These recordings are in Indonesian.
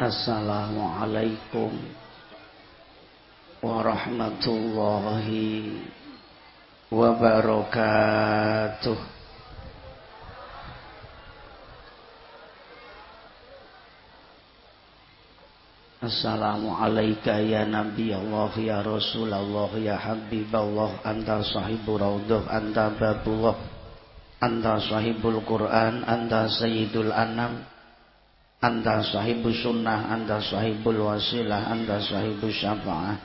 Assalamualaikum warahmatullahi wabarakatuh. Assalamualaikum ya Nabi Allah ya Rasulullah ya Habiballah anta sahibu raudhah anta babullah anta sahibul Quran anta sayyidul anam anta sahibu sunnah anta sahibul wasilah anta sahibu syafa'ah.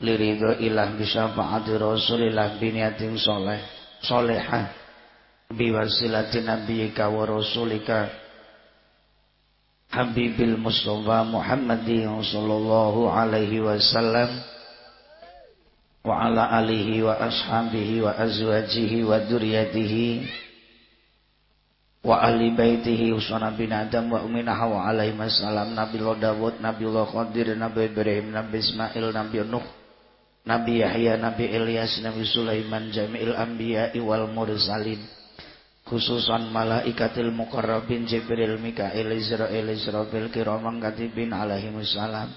Liridho ilah bisyafa'ati rasulillah biniatin soleh solehah. Biwasilati nabiyika wa rasulika. Habibil Mustafa Muhammadin sallallahu alaihi wasallam. Wa ala alihi wa ashabihi wa azwajihi wa dzurriyyatihi wa ahli baitihi uswana bin Adam wa umina Hawa alaihi wasallam Nabi Dawud Nabi Allah Qadir Nabi Ibrahim Nabi Ismail Nabi Nuh Nabi Yahya Nabi Ilyas Nabi Sulaiman Jami'il Anbiya wal Mursalin. Khususan malaikatil muqarrabin Jibril Mikail Israel Israfil kiramang katibin alaihi wassalam.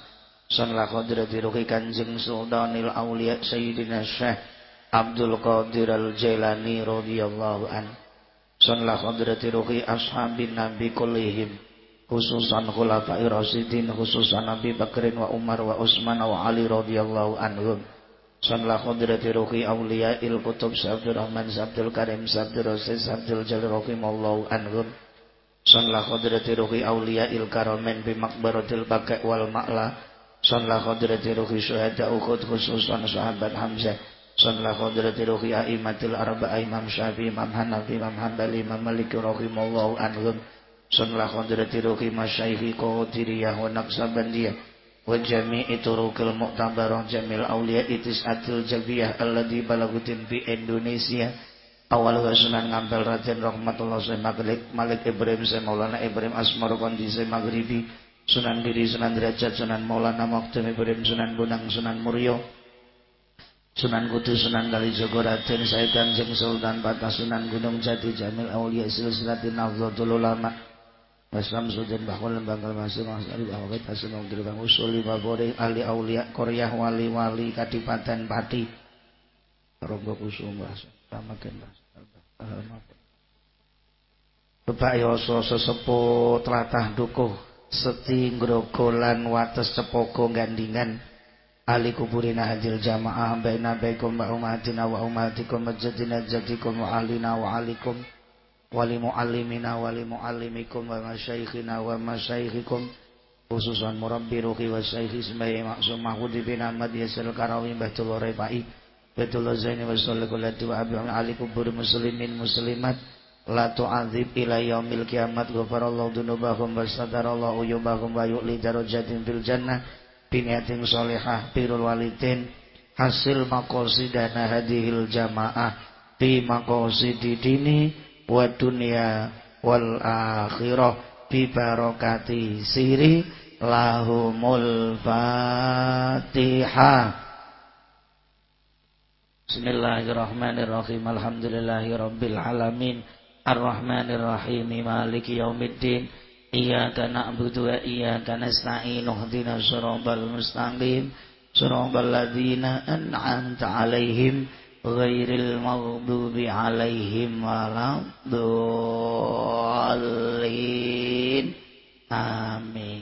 Sanlah qadrati ruhi kanjeng sultanil awliya Sayyidina Syekh Abdul Qadir Al-Jailani radhiyallahu an Sanlah qadrati ruhi ashabin nabi kullihim khususan khulafai rasidin khususan Nabi Bakrin wa Umar wa Utsman wa Ali radhiyallahu anhum. Sanlah khadrati ruhi awliya il kutub Sabdul Rahman Sabdul Karim Sabdul Rasid Sabdul Jalil Rahimallahu anhum. Sanlah khadrati ruhi awliya il karamen bimakbaratil bakai wal ma'la. Sanlah khadrati ruhi syuhada ukhud khususan sahabat Hamzah Sanlah khadrati ruhi aimatil arba'a Imam Syafi'i Imam Hanafi Imam Hanbali Imam Malik Rahimallahu anhum. Sanlah khadrati ruhi masyaihi qadiriyah wa naqsabandiyah. Wa jami'i turukil mu'tabarah jamil awliya itis atil jabiyah alladhi balagutin fi Indonesia. Awal sunan ngampel Raden Rahmatullah Syekh Malik Malik Ibrahim Syekh Maulana Ibrahim Asmar Kondi Syekh Maghribi. Sunan Giri Sunan Derajat Sunan Maulana Maktum Ibrahim Sunan Bunang Sunan Muryo Sunan Kudus Sunan Kalijogo Raden Said Kanjeng Sultan Patah Sunan Gunung Jati Jamil Aulia Silsilatin Afdhatul Ulama Waslam Sudin Bahwa Lembaga Masih Masari Bahwa Kita Senang Dirubang Usuli Babori Ali Aulia Korea Wali Wali Kadipaten Pati. Rogo Kusum Bahasa Ramakin Bapak Yoso Sesepuh Telatah Dukuh Seti Grogolan Wates Cepogo Gandingan Ali kuburina hadil jamaah Baina baikum wa umatina wa umatikum Majadina jadikum wa alina wa alikum wali muallimina wali muallimikum wa masyayikhina wa masyayikhikum khususan murabbi ruhi wa syayikhi ismail maksum mahmudi bin ahmad yasir karawi bahtullah repai Betullah zaini wa sallikulati wa ali kubur muslimin muslimat la tu'adzib ila yaumil kiamat ghafarallahu dunubahum wa sadarallahu uyubahum wa yu'li darajatin fil jannah biniatin solehah birul walidin hasil makosidana hadihil jamaah bi makosidi dini wa dunya wal akhirah bi barakati siri lahumul fatihah Bismillahirrahmanirrahim. Alhamdulillahi rabbil alamin. Ar-Rahmanirrahim. Maliki yaumiddin Iyaka na'budu wa iyaka nasta'in Uhdina surabal mustaqim Surabal ladhina an'amta alaihim ghairil maghdubi alaihim waladdallin. Amin.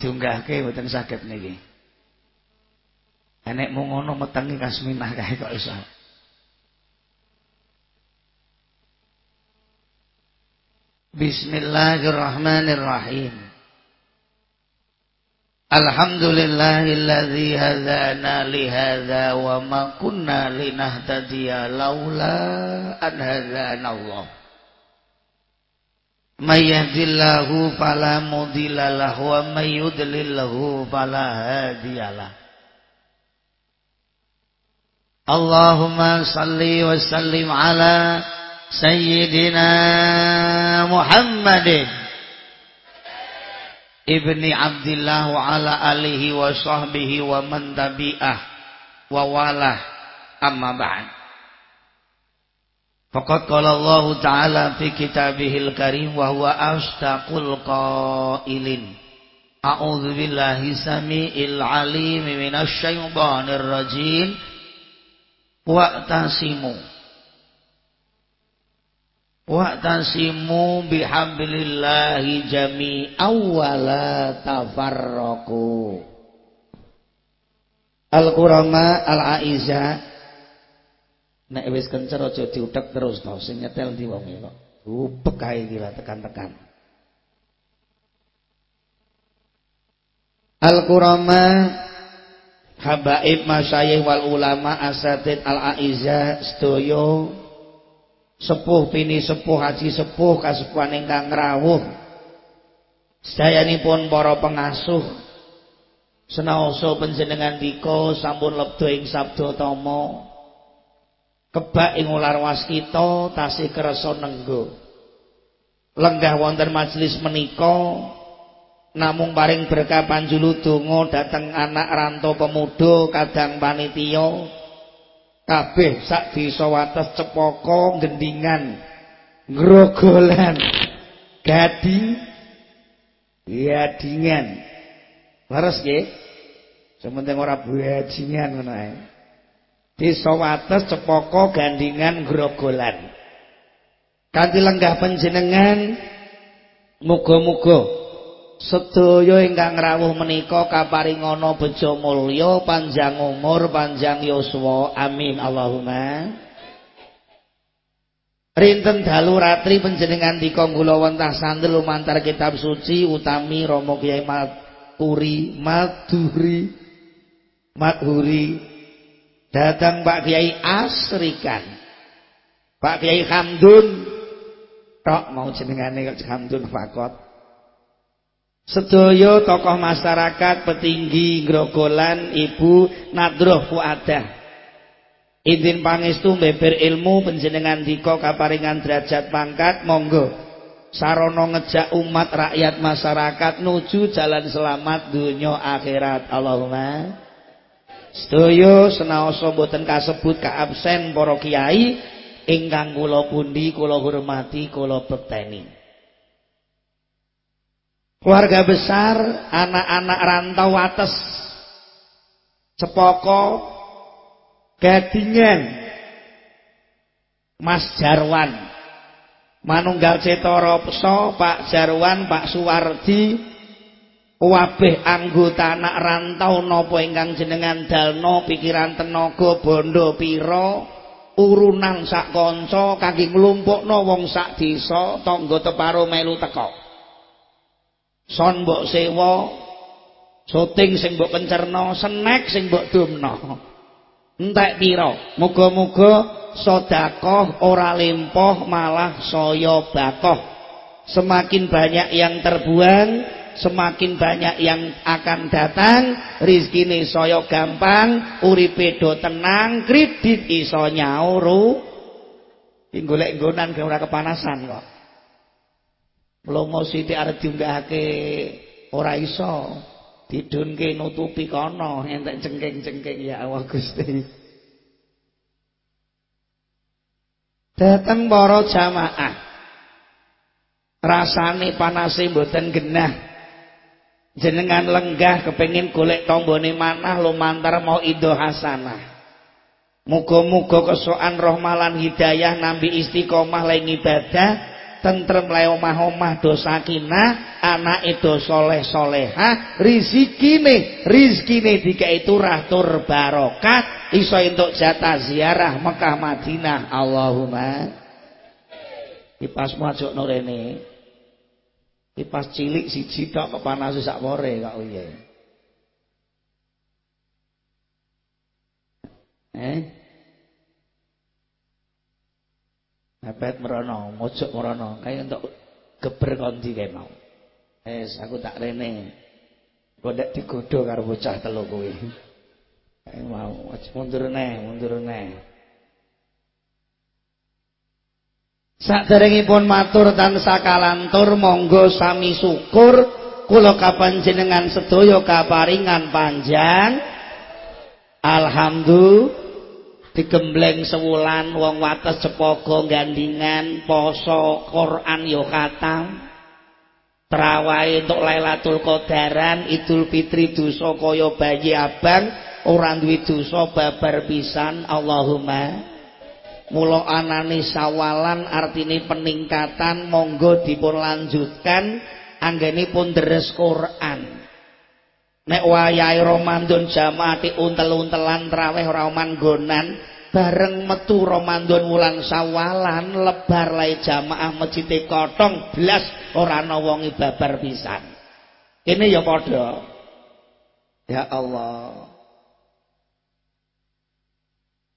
Diunggahke mboten saged niki. Enek mung ngono metengi kasminah kae kok iso Bismillahirrahmanirrahim Alhamdulillahilladzi hadzana li hadza wa ma kunna linahtadiya laula an hadzana Allah. May yahdillahu fala mudhillalah wa may yudlilhu fala hadiyalah. Allahumma salli wa sallim ala sayyidina Muhammadin ibni Abdillah wa ala alihi wa sahbihi wa man tabi'ah wa walah amma ba'd Faqad qala Allah Ta'ala fi kitabihil karim wa huwa asdaqul qailin. A'udzu billahi samiil alim minasy syaithanir rajim. Wa'tasimu Wa'tasimu bihablillahi jami'aw wa la. Al-Qurama al-Aiza Nek wis kencer aja diutek terus to, sing nyetel ndi wong kok. Ubek kae iki tekan-tekan. Al-Qurama Habaib masyayikh wal ulama asatid al-aiza sedaya sepuh pini sepuh haji sepuh kasepuhan ingkang rawuh sedayanipun para pengasuh. Senaosa panjenengan dika sampun lebda ing sabda tama. Kebak ing ular waskita tasih kersa nenggo. Lenggah wonten majelis menika namung paring berkah panjulu donga dhateng anak ranto pemuda kadang panitia kabeh sak desa wates cepaka gendingan grogolan gading yadingan leres nggih? Sementing ora bajingan ngono ae. Desa Wates Cepaka Gandingan Grogolan. Kanthi lenggah panjenengan muga-muga sedaya ingkang rawuh menika kaparingana bejo mulya, panjang umur, panjang yuswa. Amin. Allahumma. Rinten dalu ratri panjenengan dika kula wentah sandel lumantar kitab suci utami Rama Kyai Maturi Maduri Madhuri. Datang Pak Kiai asrikan. Pak Kiai Hamdun. Tok mau jenengane kok Hamdun fakot sedaya tokoh masyarakat petinggi grogolan Ibu Nadroh Fuadah Izin pangestu beber ilmu penjenengan dika kaparingan derajat pangkat monggo. Sarono ngejak umat rakyat masyarakat nuju jalan selamat dunia akhirat. Allahumma. Sedaya senaosa boten kasebut ka absen para kiai ingkang kula pundi kula hormati kula bekteni. Keluarga besar, anak-anak rantau atas. Cepoko Gadingan Mas Jarwan. Manunggal Cetoro Peso Pak Jarwan Pak Suwardi. Wabeh anggota anak rantau napa ingkang jenengan dalno pikiran tenaga bondo pira urunan sak kanca kangge nglumpukno wong sak desa tangga teparo melu teka son mbok sewa syuting sing mbok kencerno snack sing mbok dumno entek pira? Muga-muga sedekah ora lempoh malah saya bakoh. Semakin banyak yang terbuang semakin banyak yang akan datang rizkine saya gampang uripe do tenang kredit iso nyauru. Golek nggonan ora kepanasan kok mlomo sithik arep diunggahake ora iso. Didunke nutupi kono entek cengking-cengking ya Allah Gusti. Dateng para jamaah. Rasane panase mboten genah. Jenengan lenggah kepengin golek tombone manah lumantar mau ido hasanah. Muga-muga kesoan rohmalan hidayah nambi istiqomah lain ibadah tentrem le omah-omah anak itu soleh soleha rizikine rizkine dika itu ratur barokah iso untuk jatah ziarah Mekah Madinah Allahumma dipasmu ajuk nurene Iki pas cilik siji tok kepanas sak wore kok piye. Eh? Mepet merono, mojok merono, kaya untuk geber kondi kae mau. Es aku tak rene. Gondek digodho karo bocah telu kuwi. Kae mau mundur neh, mundur neh. Saderengipun matur tansah kalantur monggo sami syukur kula kapanjenengan sedaya kaparingan panjang. Alhamdulillah. Digembleng sewulan wong wates cepogo gandingan poso Quran yo katam trawahe entuk Lailatul Qadaran Idul Fitri dosa kaya bayi abang ora duwe dosa babar pisan Allahumma. Mula anane sawalan artine peningkatan monggo dipun lanjutkan anggenipun deres Quran nek wayahe Ramadan jamaah untel-untelan traweh ora bareng metu Ramadan wulan Sawalan lebar jamaah masjid kotong blas ora ana wong babar pisan. Ya padha. Ya Allah.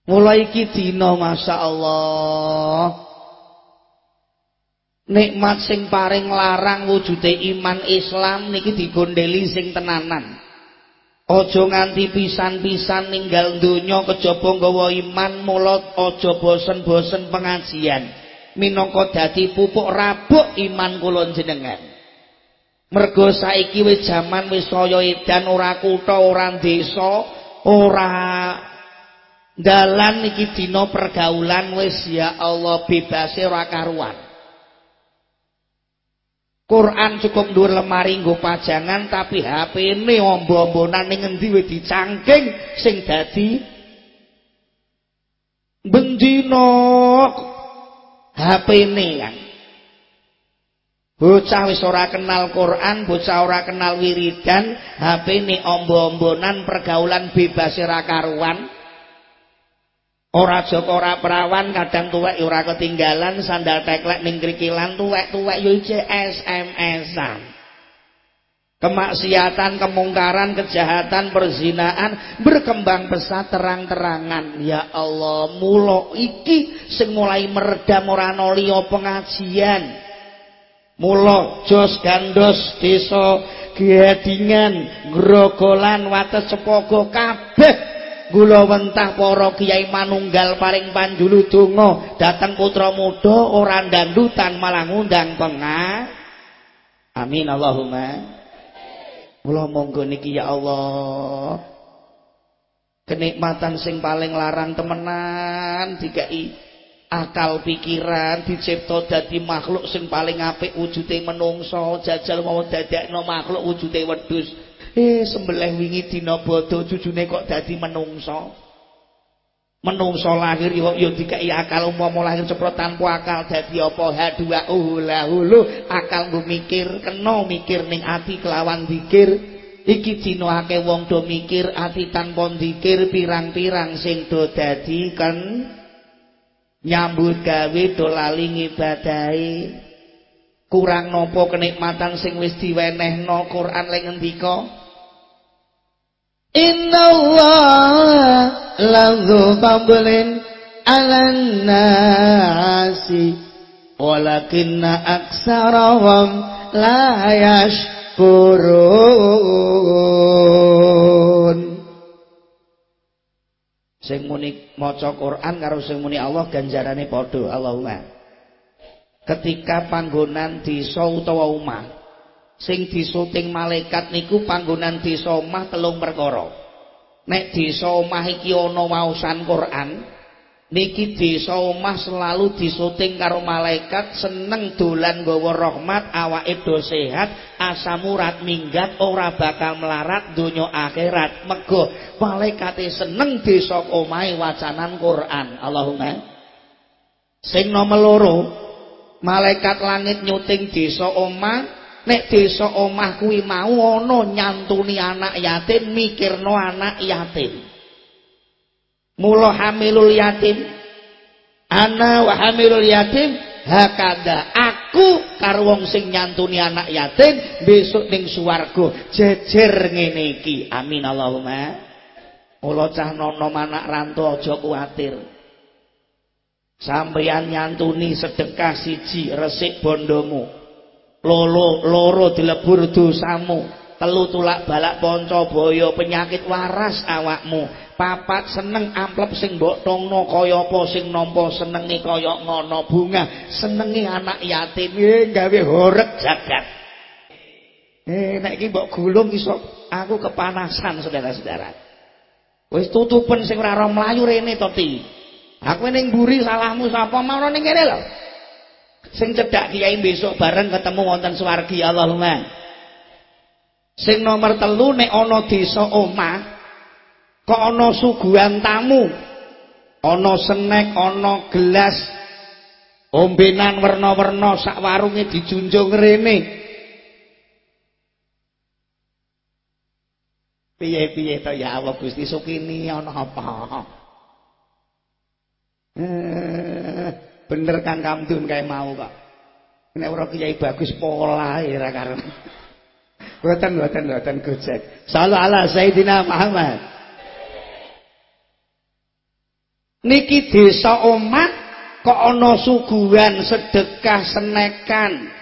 Mulai iki dina masyaallah. Nikmat sing paring larang wujude iman Islam niki digondeli sing tenanan. Aja nganti pisan-pisan ninggal donya kejaba nggawa iman mulut aja bosen-bosen pengajian. Minangka dadi pupuk rabuk iman kula jenengan. Mergo saiki wis jaman wis saya edan ora kutha ora desa, ora dalan iki dina pergaulan wis ya Allah bebase ora karuan. Quran cukup dhuwur lemari nggo pajangan tapi HP-ne ombo-ombonan ning endi wis dicangking sing dadi bendina HP-ne kan. Bocah wis ora kenal Quran, bocah ora kenal wiridan, HP-ne ombo-ombonan pergaulan bebas ora karuan. Ora Joko ora perawan kadang tuwek ora ketinggalan sandal teklek ning krikilan tuwek-tuwek yo SMS-an. Kemaksiatan, kemungkaran, kejahatan, perzinaan berkembang pesat terang-terangan. Ya Allah, mulo iki sing mulai meredam ora ana pengajian. Mulo jos gandos desa Giadingan, Grogolan, Wates Cepogo kabeh Gula wentah para kiai manunggal paring panjulu donga dateng putra muda ora dandutan malah ngundang pengah. Amin Allahumma. Mula monggo niki ya Allah. Kenikmatan sing paling larang temenan dikai akal pikiran dicipta dadi makhluk sing paling apik wujude menungso jajal mau dadekno makhluk wujude wedhus Eh sembelih wingi dina bodho cucune kok dadi menungso. Menungso lahir yo yo dikai akal umpama lahir ceprot tanpa akal dadi apa? Hadua ula hulu akal mikir kena mikir ning ati kelawan zikir iki dina wong do mikir ati tanpa zikir pirang-pirang sing do dadi kan nyambut gawe do lali ngibadahi. Kurang nopo kenikmatan sing wis diwenehno Quran lek ngendika Inna Allah lahu fadlin ala nasi walakinna aksarahum la yashkurun. Sing muni maca Quran karo sing muni Allah ganjarane padha Allahumma. Ketika panggonan desa utawa omah sing disuting malaikat niku panggonan desa omah telung perkara. Nek desa omah iki ana waosan Quran niki desa omah selalu disuting karo malaikat seneng dolan nggawa rahmat awake do sehat asam urat minggat ora bakal melarat donya akhirat. Mego malaikate seneng desa omahe wacanan Quran. Allahumma. Sing nomor loro malaikat langit nyuting desa omah nek desa omah kuwi mau ana nyantuni anak yatim mikirno anak yatim. Mula hamilul yatim ana wa hamilul yatim hakada aku karo wong sing nyantuni anak yatim besok ning swarga jejer ngene iki. Amin Allahumma. Mula cah nono anak ranto aja kuwatir. Sampeyan nyantuni sedekah siji resik bondomu loro loro dilebur dosamu. Telu tulak balak ponco boyo penyakit waras awakmu. Papat seneng amplep sing mbok tongno kaya apa sing nampa senenge kaya ngono. Bunga senenge anak yatim. Eh gawe horeg jagat. Eh nek iki mbok gulung iso aku kepanasan saudara-saudara. Wis tutupen sing ora ora mlayu rene to ti. Aku ning mburi salahmu sapa? Mau ning kene lho. Sing cedhak kiai besok bareng ketemu wonten swargi Allahumma. Sing nomor telu nek ana desa omah kok ana suguhan tamu. Ana senek, ana gelas ombenan werna-werna sak warunge dijunjung rene. Piye-piye to ya Allah Gusti Sukini ana apa? Eh, bener Kang Kamdun kae mau kok. Nek ora Kiai bagus pola ora karo. Mboten mboten mboten gojek. Sallu ala Sayyidina Muhammad. Niki desa omah kok ana suguhan sedekah senekan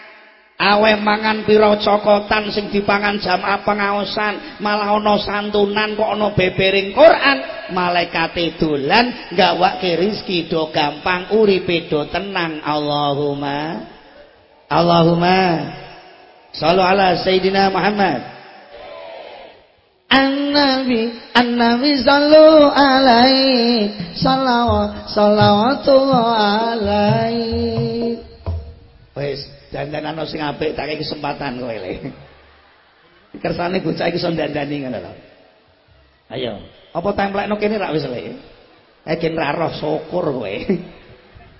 awe mangan pira cokotan sing dipangan jamaah pengaosan malah ana santunan kok ana bebering Quran? Malaikate dolan gawake rezeki do gampang uripe do tenang. Allahumma Allahumma sallu ala sayidina Muhammad. An-Nabi An-Nabi sallu alaihi salawat salawatullah alaihi. Wes dandanan sing apik tak kesempatan kowe le. Kersane bocah iki iso dandani ngono. Ayo, apa templekno kene rak wis le. Eh gen ra roh syukur kowe.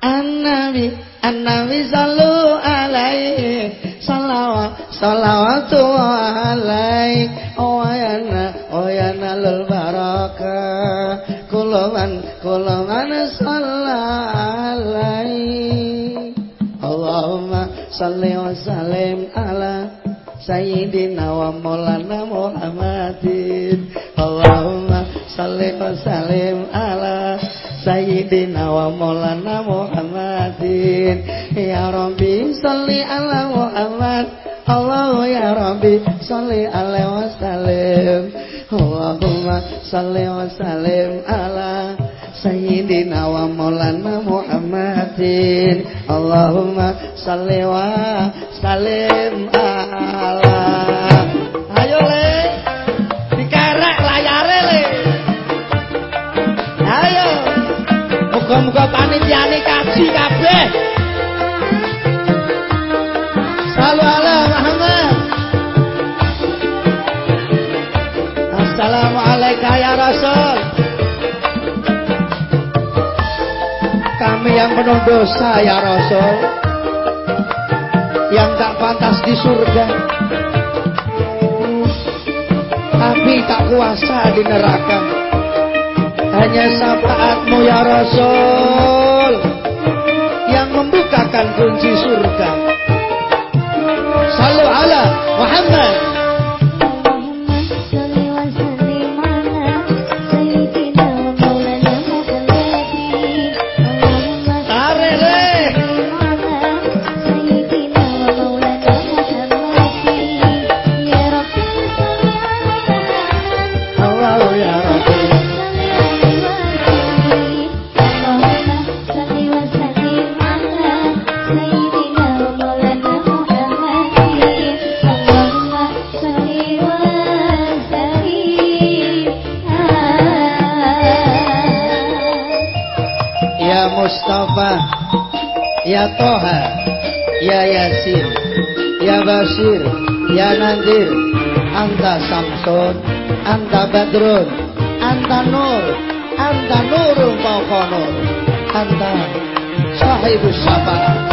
An-Nabi An-Nabi sallu alaihi salawat salawatu alaihi oyana oyana lul baraka kulaman kulaman alaihi Allahumma salli wa sallim ala sayyidina wa maulana Muhammadin. Allahumma salli wa sallim ala sayyidina wa maulana Muhammadin. Ya rabbi salli ala Muhammad. Allah ya rabbi salli alaihi wa sallim. Allahumma salli wa sallim ala Sayyidina wa maulana Muhammadin. Allahumma salli wa salim ala. Ayo le. Dikerek layare le. Ayo. Muka-muka panitia kaji kabeh. Salwa ala Muhammad. Assalamualaikum ya Rasul. Kami yang penuh dosa ya Rasul. Yang tak pantas di surga. Tapi tak kuasa di neraka. Hanya syafaatmu ya Rasul yang membukakan kunci surga Anta Badrun Anta Nur Anta Nurul Fauqanur Anta Sahibus Syafaat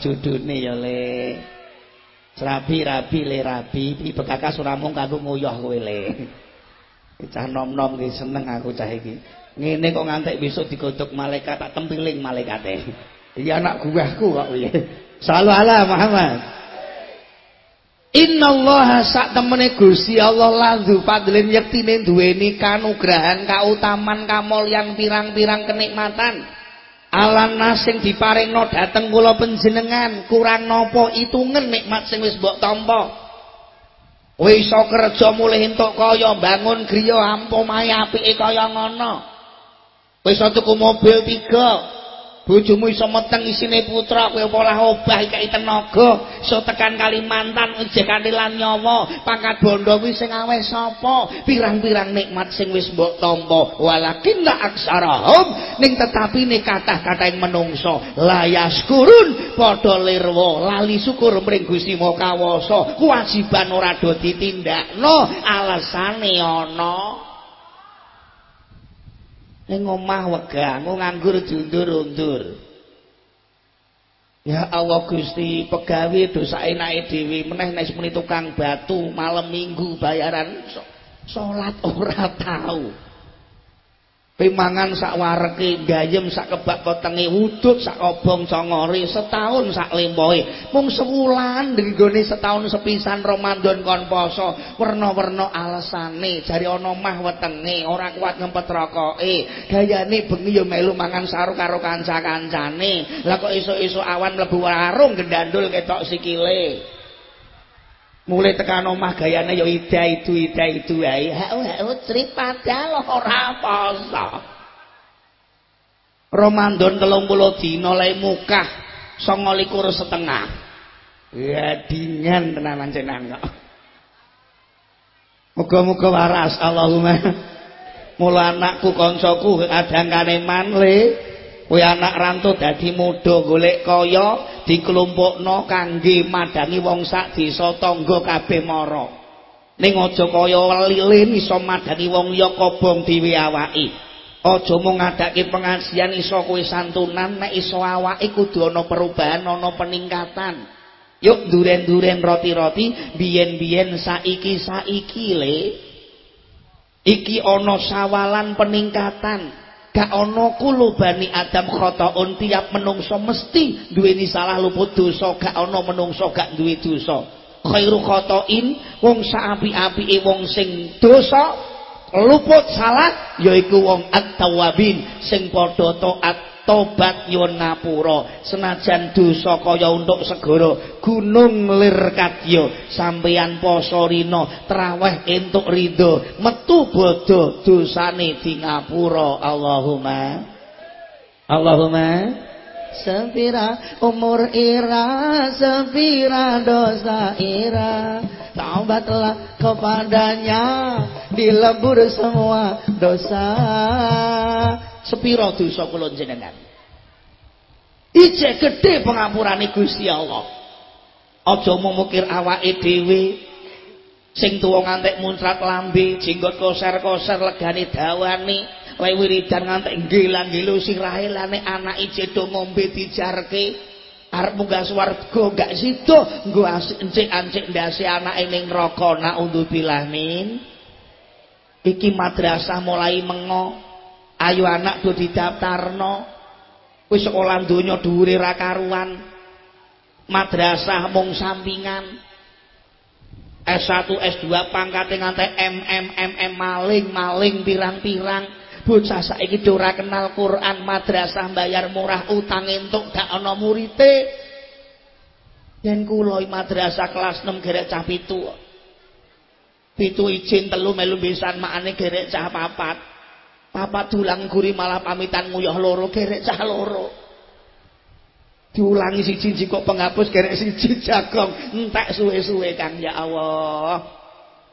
judune ya le. Rabi-rabi le rabi, iki bekakas ora mung kanggo nguyah kowe le. Cah nom-nom iki seneng aku cah iki. Ngene kok ngantek besok digodhog malaikat tak tempiling malaikate. Iya anak guwahku kok piye. Sallallahu ala Muhammad. Innallaha sak temene Gusti Allah landu padlin yektine duweni kanugrahan, kautaman, kamulyan pirang-pirang kenikmatan. Alan nasing diparingno dhateng kula panjenengan kurang napa itungen nikmat sing wis mbok tampa. Kowe iso kerja mulih entuk kaya bangun griya ampumahe apike kaya ngono. Kowe iso tuku mobil 3 bojomu iso meteng isine putra kowe pola obah iki tenaga? Iso tekan Kalimantan ejekane lan nyawa. Pangkat bondo kuwi sing aweh sapa? Pirang-pirang nikmat sing wis mbok tampa. Walakin la aksarahum ning tetapi ne kathah-kathah menungso layas kurun padha lirwa. Lali syukur mring Gusti Mokawasa kewajiban ora do ditindakno. Alasane ana ning omah wegah nganggur diundur-undur. Ya Allah Gusti pegawe dosa enake dhewe meneh nek muni tukang batu malam minggu bayaran salat ora tahu Pimangan sak wareke, gayem sak kebak petenge, wudut sak obong congore, setahun sak lempoe. Mung sewulan nggone setahun sepisan Ramadan kon poso, werna-werna alesane, jari ana mah wetenge, ora kuat ngempet rokoke. Gayane bengi ya melu mangan saru karo kanca-kancane. Lah kok esuk-esuk awan mlebu warung gendandul ketok sikile. Mulai tekan omah gayane ya ida itu ida itu ae. Hau hau trip padahal ora poso Ramadan 30 dina le mukah 29 setengah. Ya dingan tenanan cenan kok. Muga-muga waras Allahumma. Mula anakku koncoku adang kaneman le Kowe anak rantau dadi muda golek kaya diklumpukno kangge madangi wong sak desa tangga kabeh mara. Ning aja kaya lilin iso madangi wong liya kobong dhewe awake. Aja mung ngadake pengajian iso kowe santunan nek iso awake kudu ana perubahan, ana peningkatan. Yuk duren-duren roti-roti biyen-biyen saiki-saiki le. Iki ana sawalan peningkatan. Gak ana kulubani adam khotoun tiap menungso mesti duweni salah luput dosa gak ana menungso gak duwe dosa. Khairu khotoin wong saapi-apike wong sing dosa luput salah yaiku wong at-tawabin sing padha taat tobat ngapura senajan dosa kaya untuk segara gunung lir kadya sampeyan poso rina traweh entuk metu bodho dosane di ngapura. Allahumma. Allahumma. Sepira umur ira sepira dosa ira. Taubatlah kepadanya dilebur semua dosa sepira dosa kula jenengan ijek gedhe pengampurane Gusti Allah. Aja memukir awake dhewe sing tuwa ngantek muncrat lambe jenggot koser-koser legane dawane wae wiridan ngantek ngilang-ngilu sirahe lane anake cedo ngombe dijarke arep munggah swarga gak sida nggo ancik-ancik ndase anake ning neraka naudzubillah min iki madrasah mulai mengo ayo anak do didaftarno. Wis sekolah donya dhuwure ra karuan. Madrasah mung sampingan. S1 S2 pangkate ngantek MM MM maling maling pirang-pirang. Bocah saiki ora kenal Quran madrasah bayar murah utang entuk gak ana murite. Yen kula madrasah kelas 6 gerek cah pitu. Pitu izin telu melu besan makane gerek cah papat Papa dulang guri malah pamitan nguyah loro gerek cah loro. Diulangi siji kok penghapus gerek siji jagong entek suwe-suwe Kang ya Allah.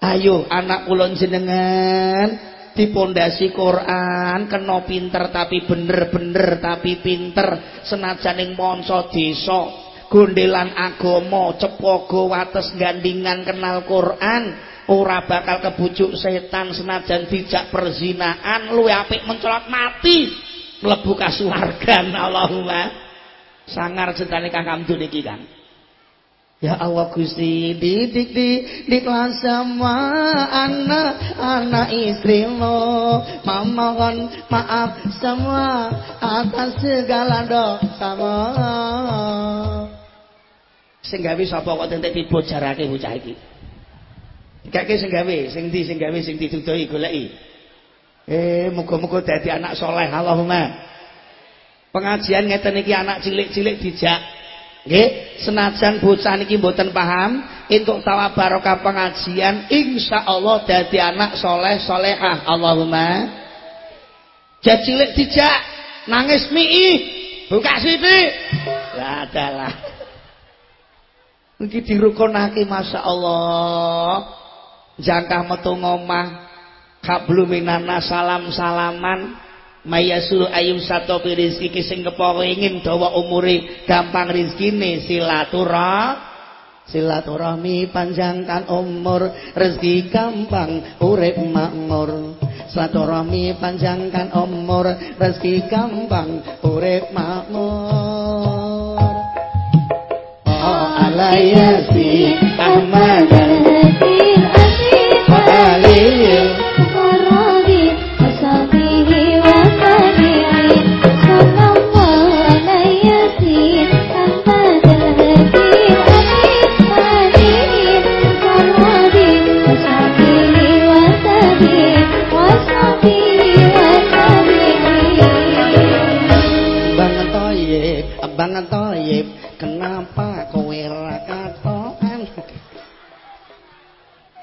Ayo anak kula jenengan dipondasi Quran kena pinter tapi bener-bener tapi pinter senajan ing manca desa gondelan agama cepogo wates gandingan kenal Quran ora bakal kebujuk setan senajan dijak perzinaan luwe apik mencolot mati mlebu kasuwargan Allahumma. Sangar cetane Kang Kamdun iki Kang. Ya Allah Gusti didik di kelas sama anak anak istrimu memohon maaf semua atas segala dosa sing gawe sapa kok tentek dibojarake bocah iki Kake sing gawe sing ndi sing gawe sing dituduhi goleki. Eh muga-muga dadi anak soleh Allahumma. Pengajian ngeten iki anak cilik-cilik dijak. Nggih senajan bocah niki mboten paham entuk tawa barokah pengajian insyaallah dadi anak soleh solehah Allahumma. Jat cilik dijak nangis mii buka sithik lah adalah. Iki dirukunake masyaallah jangkah metu ngomah kabluminana salam-salaman Maya suruh ayum satu rizki sing ingin dawa umuri gampang rizkine silaturah silaturahmi panjangkan umur rezeki gampang urip makmur. Silaturahmi panjangkan umur rezeki gampang urip makmur. Oh alayasi ahmad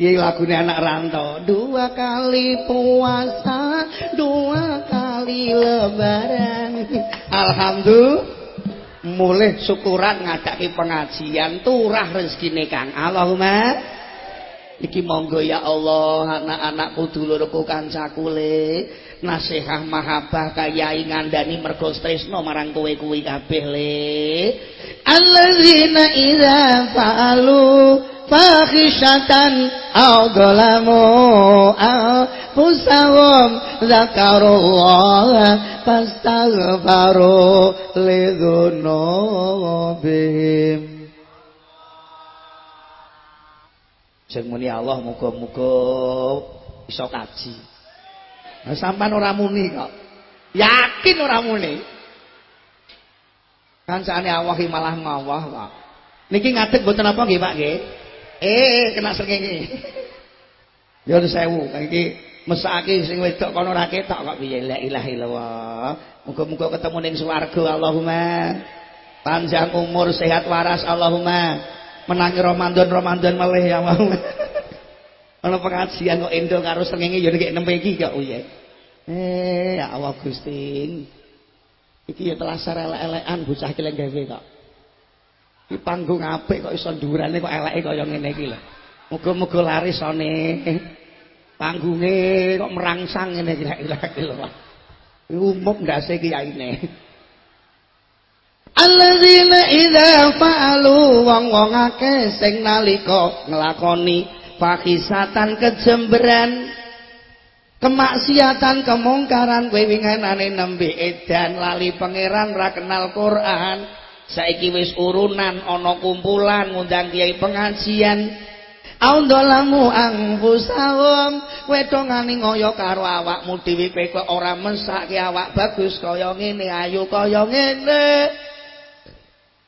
Iki lagune anak rantau. Dua kali puasa, dua kali lebaran. Alhamdulillah. Mulih syukuran ngadaki pengajian turah rezekine Kang. Allahumma Iki monggo ya Allah anak-anakku dulurku kancaku le nasihah mahabbah kayai ngandani mergo tresno marang kowe kuwi kabeh le. Alladzina idza fa'alu fakhishatan aw dhalamu anfusahum zakarullah fastaghfaru lidzunubihim sing muni Allah muga-muga iso kaji nah, sampan ora muni kok yakin ora muni kancane Allah malah ngawah kok niki ngadeg mboten apa nggih Pak nggih Eh, kena srengenge. Ya sewu, iki mesake sing wedok kono ra ketok kok piye la ilaha illallah. Muga-muga ketemu ning swarga Allahumma. Panjang umur, sehat waras Allahumma. Menangi Ramadan-Ramadan meleh ya Allahumma. Ana pengajian kok endo karo srengenge ya nek nembe iki kok piye. Eh, ya Allah Gusti. Iki ya telah elek-elekan bocah iki lek gawe kok. Iki panggung apik kok iso ndurane kok eleke kaya ngene iki lho. Muga-muga laris sone. Panggunge kok merangsang ngene iki lho. Umum ndase kiyaine. Alladzina idza fa'alu wong-wong akeh sing nalika nglakoni fakisatan kejemberan kemaksiatan kemungkaran kowe wingenane nembe edan lali pangeran ra kenal Quran. Saiki wis urunan ana kumpulan ngundang kiai pengajian. Aundolamu angfusahum wedongane ngoyo karo awakmu dhewe kowe ora mesake awak bagus kaya ngene ayu kaya ngene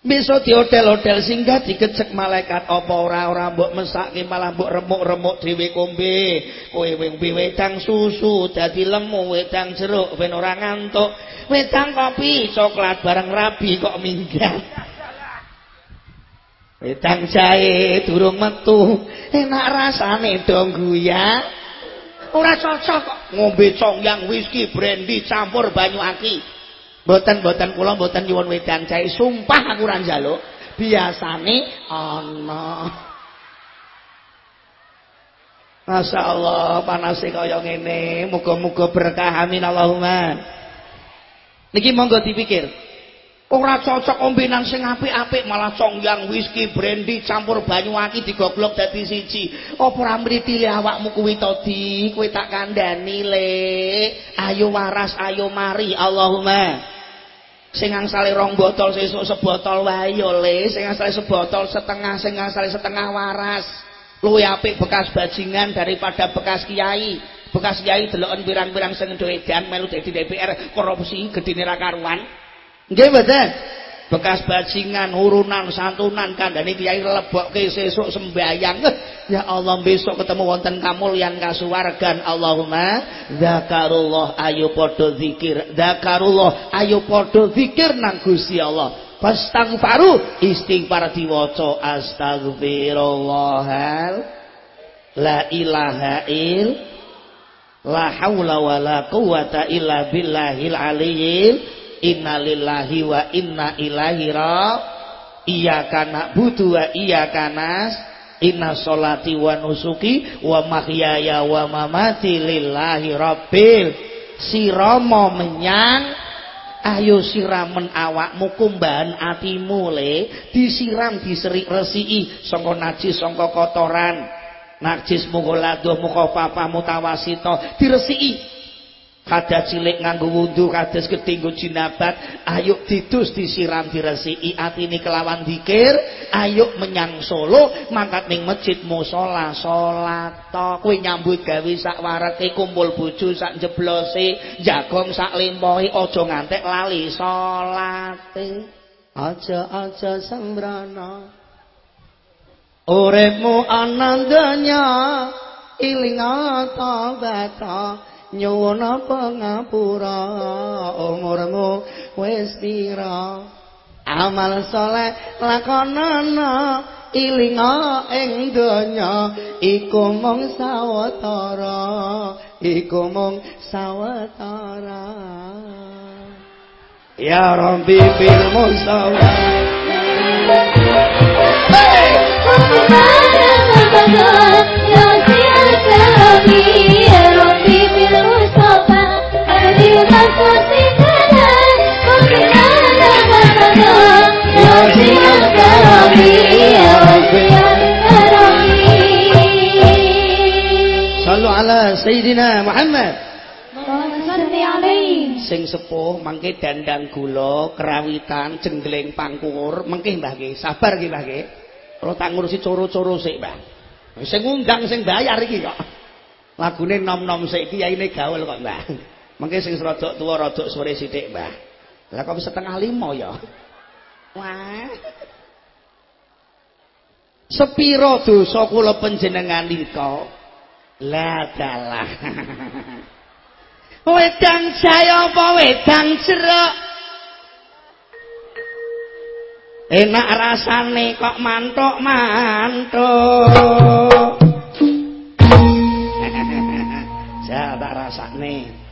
Bisa di hotel-hotel singgah dikecek malaikat apa ora-ora mbok mesake malah mbok remuk-remuk dhewe kombe. Kowe ngombe wedang susu dadi lemu, wedang jeruk ben ora ngantuk. Wedang kopi, coklat bareng rabi kok minggat. Wedang jahe durung metu, enak rasane dong guya. Ora cocok kok ngombe congyang whisky brandy campur banyu aki. Mboten-mboten kula mboten nyuwun wedang jahe, sumpah aku ora njaluk. Biasane ana. Masya Allah panasnya kaya ngene. Muga-muga berkah. Amin Allahumma. Niki monggo dipikir. Ora cocok ombenan sing apik-apik malah congyang whisky brandy campur banyu aki digoblok dadi siji. Apa ora mriti awakmu kuwi to di tak kandhani le ayo waras ayo mari Allahumma sing angsale rong botol sesuk sebotol wae yo le. Sing angsale sebotol setengah sing angsale setengah waras. Luwih apik bekas bajingan daripada bekas kiai. Bekas kiai deloken pirang-pirang sing edan melu dadi DPR korupsi gedine ra karuan. Nggih mboten? Bekas bajingan, urunan, santunan kandhane kiai lebokke sesuk sembayang. Ya Allah besok ketemu wonten kamulyan kasuwargan Allahumma zakarullah ayo padha zikir. Zakarullah ayo padha zikir nang Gusti Allah. Fastaghfaru istighfar diwaca astagfirullahal la ilaha il la haula wala quwata illa billahil aliyyil innalillahi wa inna ilaihi ra iyyaka na'budu wa iyyaka nas inna sholati wa nusuki wa mahyaya wa mamati lillahi rabbil. Sirama menyang ayo siramen awakmu kumbahan atimu le. Disiram diseri resiki sangka najis sangka kotoran. Najis mugoladuh mukhafafah mutawasito diresiki kada cilik nganggo wudhu kados ketinggo jinabat ayo didus disiram diresiki atine kelawan dikir ayo menyang Solo mangkat ning masjid musala salat kowe nyambut gawe sak wareke kumpul bojo sak jeblose jagong sak limpohe aja ngantek lali salate aja-aja sembrana. Uripmu anandanya iling ata bata nyuwun pangapura umurmu wis pira amal saleh lakonana ilinga ing donya. Iku mung sawetara. Iku mung sawetara. Ya rabbi bil musawa hey! Sallu ala Sayyidina Muhammad. Sing sepuh mangke dandang gula kerawitan jenggleng pangkur. Mengke mbah nggih sabar nggih mbah nggih kula tak ngurusi coro-coro sik mbah. Sing ngundang sing bayar iki kok. Lagune nom-nom sik iki yaine gaul kok mbah. Mengke sing rodok tuwa rodok sore sithik mbah. Lah kok setengah lima ya? Wah sepiro dosa kula panjenengan nika? La dalah. Wedang jaya apa wedang jeruk? Enak rasane kok mantuk mantuk. Ja tak rasane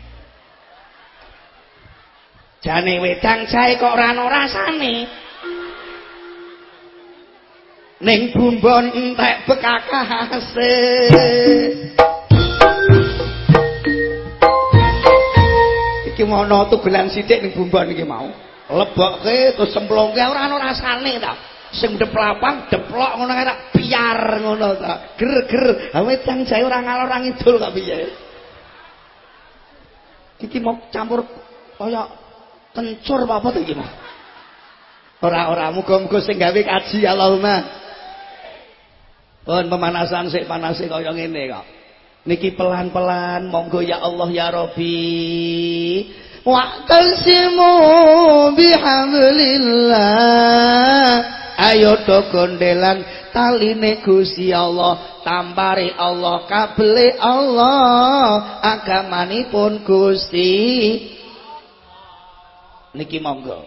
jane wedang jahe kok ora ana rasane ning bumbon entek bekakase. Iki mono tugelan sithik ning bumbon iki mau. Lebokke terus semplongke ora ana rasane ta sing deplapang deplok ngono kaya biar ngono ta ger-ger wedang jahe ora ngalor ora ngidul kok piye. Iki mau campur kaya kencur apa to iki mau ora-ora muga-muga sing gawe kaji Allahumma Pun pemanasan sik panase kaya ngene kok. Niki pelan-pelan monggo ya Allah ya Rabbi. Wa'tasimu bihablillah. Ayo do gondelan taline Gusti Allah, tampare Allah, kabele Allah, agamanipun Gusti. Niki monggo.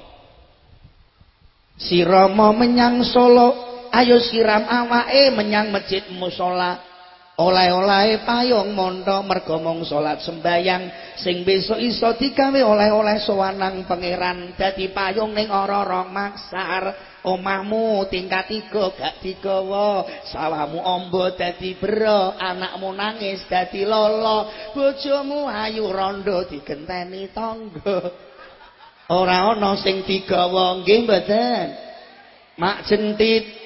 Si Rama menyang Solo ayo siram awake menyang masjid musola oleh-oleh payung mondo mergo mung salat sembayang sing besok iso digawe oleh-oleh sowanang pangeran. Dadi payung ning ora-ora maksar. Omahmu tingkat tiga gak digawa. Sawahmu ombo dadi bero anakmu nangis dadi lolo. Bojomu ayu rondo digenteni tangga. Ora ana sing digawa. Nggih mboten. Mak jentit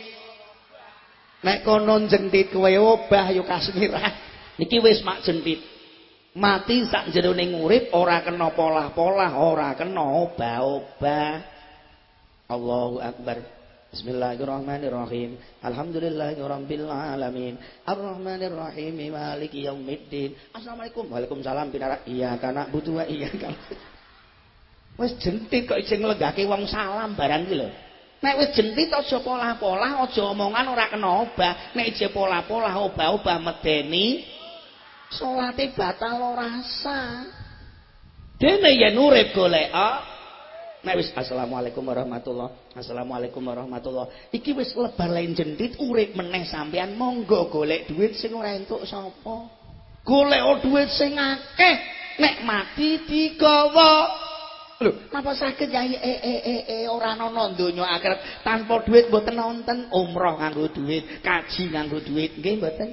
nek kono jentit kowe obah yo kasmirah. Niki wis mak jentit mati sak jerone urip ora kena polah-polah ora kena obah-obah. Allahu akbar. Bismillahirrahmanirrahim. Alhamdulillahirabbil alamin Arrahmanirrahim. Maliki yaumiddin. Assalamualaikum. Waalaikumsalam pinara. Iya kana butuh iya kana Wis jentit kok isih nglenggake wong salam barang iki lho Nek wis jentit aja polah-polah aja omongan ora kena obah. Nek isih polah-polah obah-obah medeni. Salate batal ora sah dene yen urip golek nek wis assalamualaikum warahmatullah. Assalamualaikum warahmatullah. Iki wis lebar lain jendit urip meneh sampean monggo golek duit sing ora entuk sapa. Golek duit sing akeh. Nek mati digawa lho napa saged ya e e e e ora ana donya akhirat? Tanpa duit mboten nonton umroh nganggo duit kaji nganggo duit. Nggih mboten?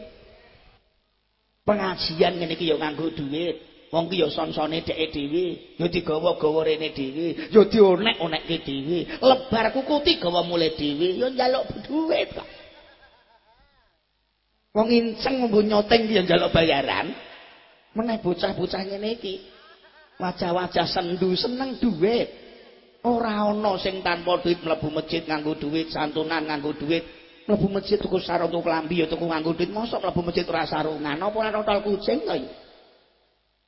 Pengajian ngene iki ya nganggo dhuwit wong ki ya son-sone dheke dhewe ya digawa-gawa rene dhewe ya dionek-onekke dhewe lebar kukuti gawa mule dhewe ya njaluk dhuwit kok. Wong inceng mbu nyoteng ya njaluk bayaran. Meneh bocah-bocah ngene iki wajah-wajah sendu seneng dhuwit ora ana sing tanpa duit mlebu masjid nganggo duit santunan nganggo duit. Mlebu masjid tuku sarung tuku klambi ya tuku nganggo duit. Mosok mlebu masjid ora sarungan. Apa ora kucing to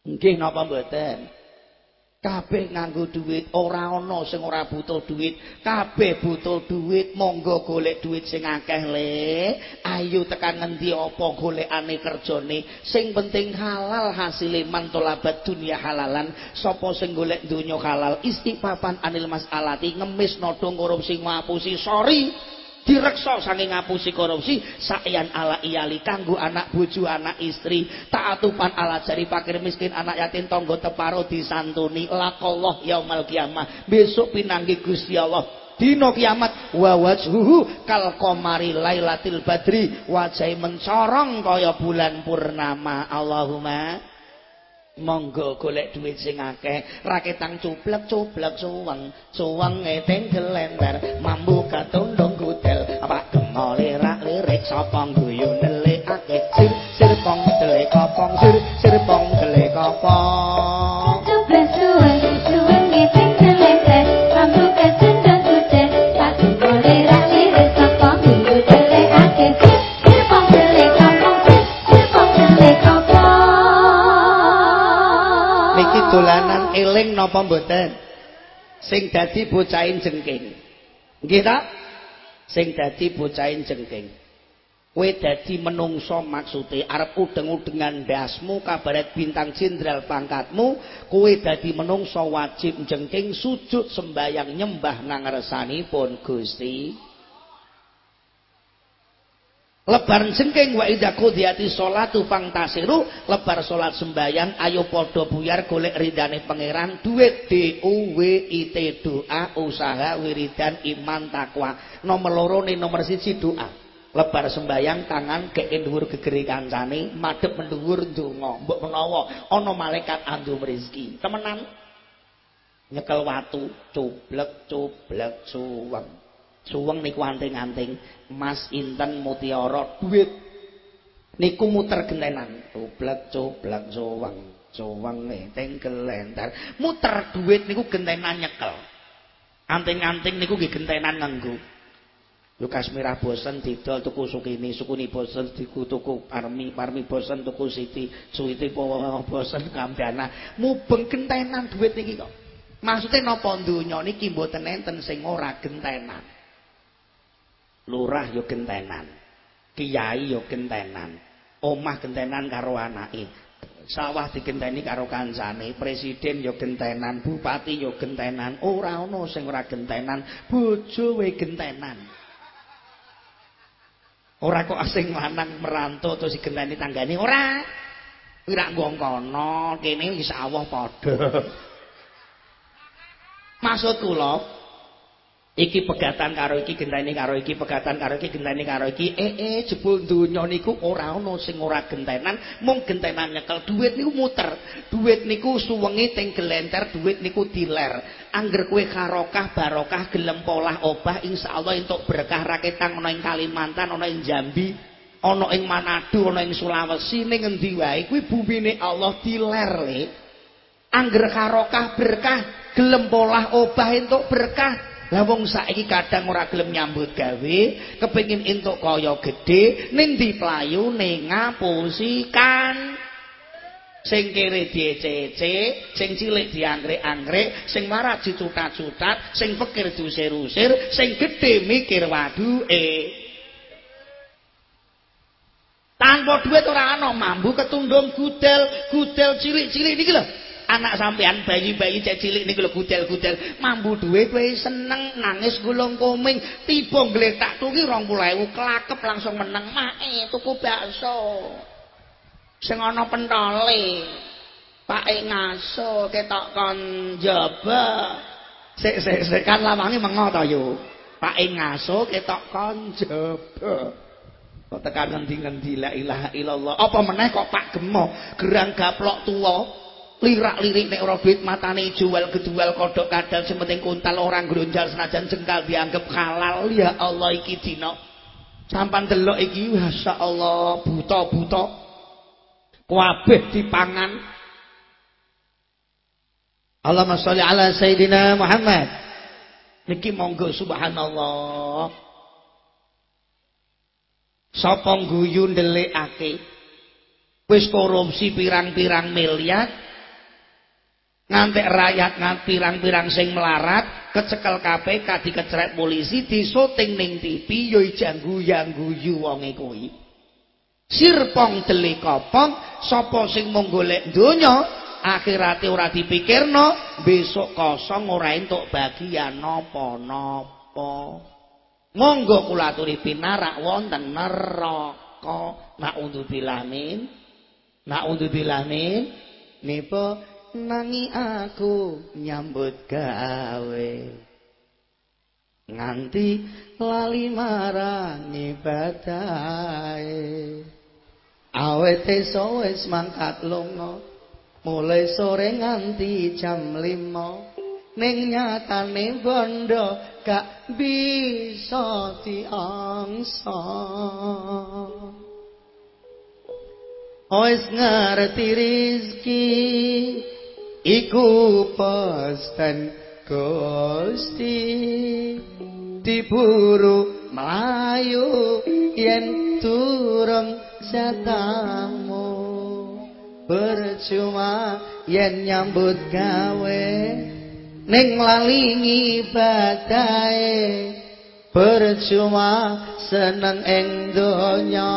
nggih napa mboten kabeh nganggo duit ora ana sing ora butuh duit. Kabeh butuh duit monggo golek duit sing akeh le. Ayo tekan ngendi apa golekane kerjane? Sing penting halal hasile mantolabat dunia halalan. Sapa sing golek donya halal? Istighfaran anil masalati ngemis nodong korupsi ngapusi. Sorry direksa saking ngapusi korupsi sakyan ala iyali kanggo anak bojo anak istri taatupan ala jari fakir miskin anak yatim tonggo teparo disantuni. Lakollah yaumal kiamah. Besok pinanggi Gusti Allah. Dino kiamat wa wajhuhu kal qamari lailatul badri wajah mencorong kaya bulan purnama. Allahumma monggo golek duit sing akeh. Raketang cuplek cuplek suweng suweng ngeteng gelender. Mambu katundung lirak lirik sapa guyu nelikake ake sir sir pong tele kopong sir sir pong tele kopong coba suwe suwe ngeping tele te pambu ke sendang kute patungo lirak lirik sapa guyu nelikake ake sir sir pong tele kopong sir sir pong tele kopong Niki tulanan eling napa mboten? sing dadi bocahin jengking. Nggih Gitu? Sing dadi bocahin jengking. Kowe dadi menungso maksude. Arep udeng-udengan ndasmu kabaret bintang jenderal pangkatmu kowe dadi menungso wajib jengking sujud sembayang nyembah nang ngarsanipun Gusti lebar jengking wa idza qudiyati sholatu fangtasiru lebar salat sembahyang ayo padha buyar golek ridane pangeran duit D U W I T doa usaha wiridan iman takwa. Nomor loro nih nomor siji doa. Lebar sembahyang tangan ke dhuwur gegeri kancane madhep mendhuwur ndonga mbok menawa ana malaikat andum rezeki. Temenan? Nyekel watu cublek cublek suweng suweng niku anting-anting emas inten mutiara duit niku muter gentenan coblak coblak suweng suweng enteng kelenter muter duit niku gentenan nyekel anting-anting niku nggih gentenan nganggo Yo kasmirah bosen didol tuku sukini, sukuni bosen diku tuku parmi, parmi bosen tuku siti, suwiti bosen kambiana. Mubeng gentenan duit niki kok. Maksudnya napa donya niki mboten enten sing ora gentenan. Lurah yo gentenan kiai yo gentenan omah gentenan karo anake. Sawah digenteni karo kancane. Presiden yo gentenan bupati yo gentenan ora ana sing ora gentenan bojo we gentenan ora kok asing lanang merantau terus digenteni tanggane. Ora. Ora ngongkono kene wis Allah padha. Maksud kula iki pegatan karo iki genteni karo iki pegatan karo iki genteni karo iki. Eh eh jebul donya niku ora ana sing ora gentenan. Mung gentenan nyekel duit niku muter. Duit niku suwengi teng gelenter duit niku diler. Angger kowe karokah barokah gelem polah obah insyaallah entuk berkah raketang ana ing Kalimantan ana ing Jambi ana ing Manado ana ing Sulawesi. Ning endi wae kuwi bumine Allah diler le angger karokah berkah gelem polah obah entuk berkah Lah wong saiki kadang ora gelem nyambut gawe, kepengin entuk kaya gedhe, ning diplayu ning ngapusikan. Sing kere diecece, sing cilik dianggrek-anggrek, sing marah dicutat-cutat, sing pikir diusir-usir, sing gedhe mikir waduke. Tanpa duit ora ana mambu ketundung gudel, gudel cilik-cilik niki lho. Anak sampean bayi-bayi cek cilik niku lho gudel-gudel. Mambu duwe kowe seneng nangis gulung koming tiba gletak tuki 20000 klakep langsung meneng. Mae tuku bakso. Sing ana pentole. Pake ngaso ketok kon jaba. Sik sik sik kan lawange mengo to yo pake ngaso ketok kon jaba. Kok tekan ngendi-ngendi la ilaha illallah. Apa meneh kok Pak Gemo? Gerang gaplok tuwa lirak-lirik nek ora duit matane jual gedual kodok kadal sing penting kuntal orang gronjal senajan jengkal dianggap halal. Ya Allah iki dina. Sampan delok iki masyaallah buta-buta. Kabeh dipangan. Allahumma sholli ala sayidina Muhammad. Niki monggo subhanallah. Sapa guyu ndelikake wis korupsi pirang-pirang miliar ngantek rakyat nganti pirang-pirang sing melarat kecekel KPK dikecret polisi disuting ning TV yo janggu-yang guyu wonge kuwi. Sirpong delik kopong sapa sing mung golek donya akhirate ora dipikirno besok kosong ora entuk bagian napa-napa. Monggo kula aturi pinarak wonten neraka. Naudzubillah min naudzubillah min nipo nangi aku nyambut gawe? Nganti lali marang ibadahe awet eso wis mangkat lunga mulai sore nganti jam 5 ning nyatane bondo gak bisa diangsa. Ois ngerti rizki iku pesten Gusti. Diburu melayu yen turung satamu percuma yen nyambut gawe ning lalingi badai percuma seneng ing donya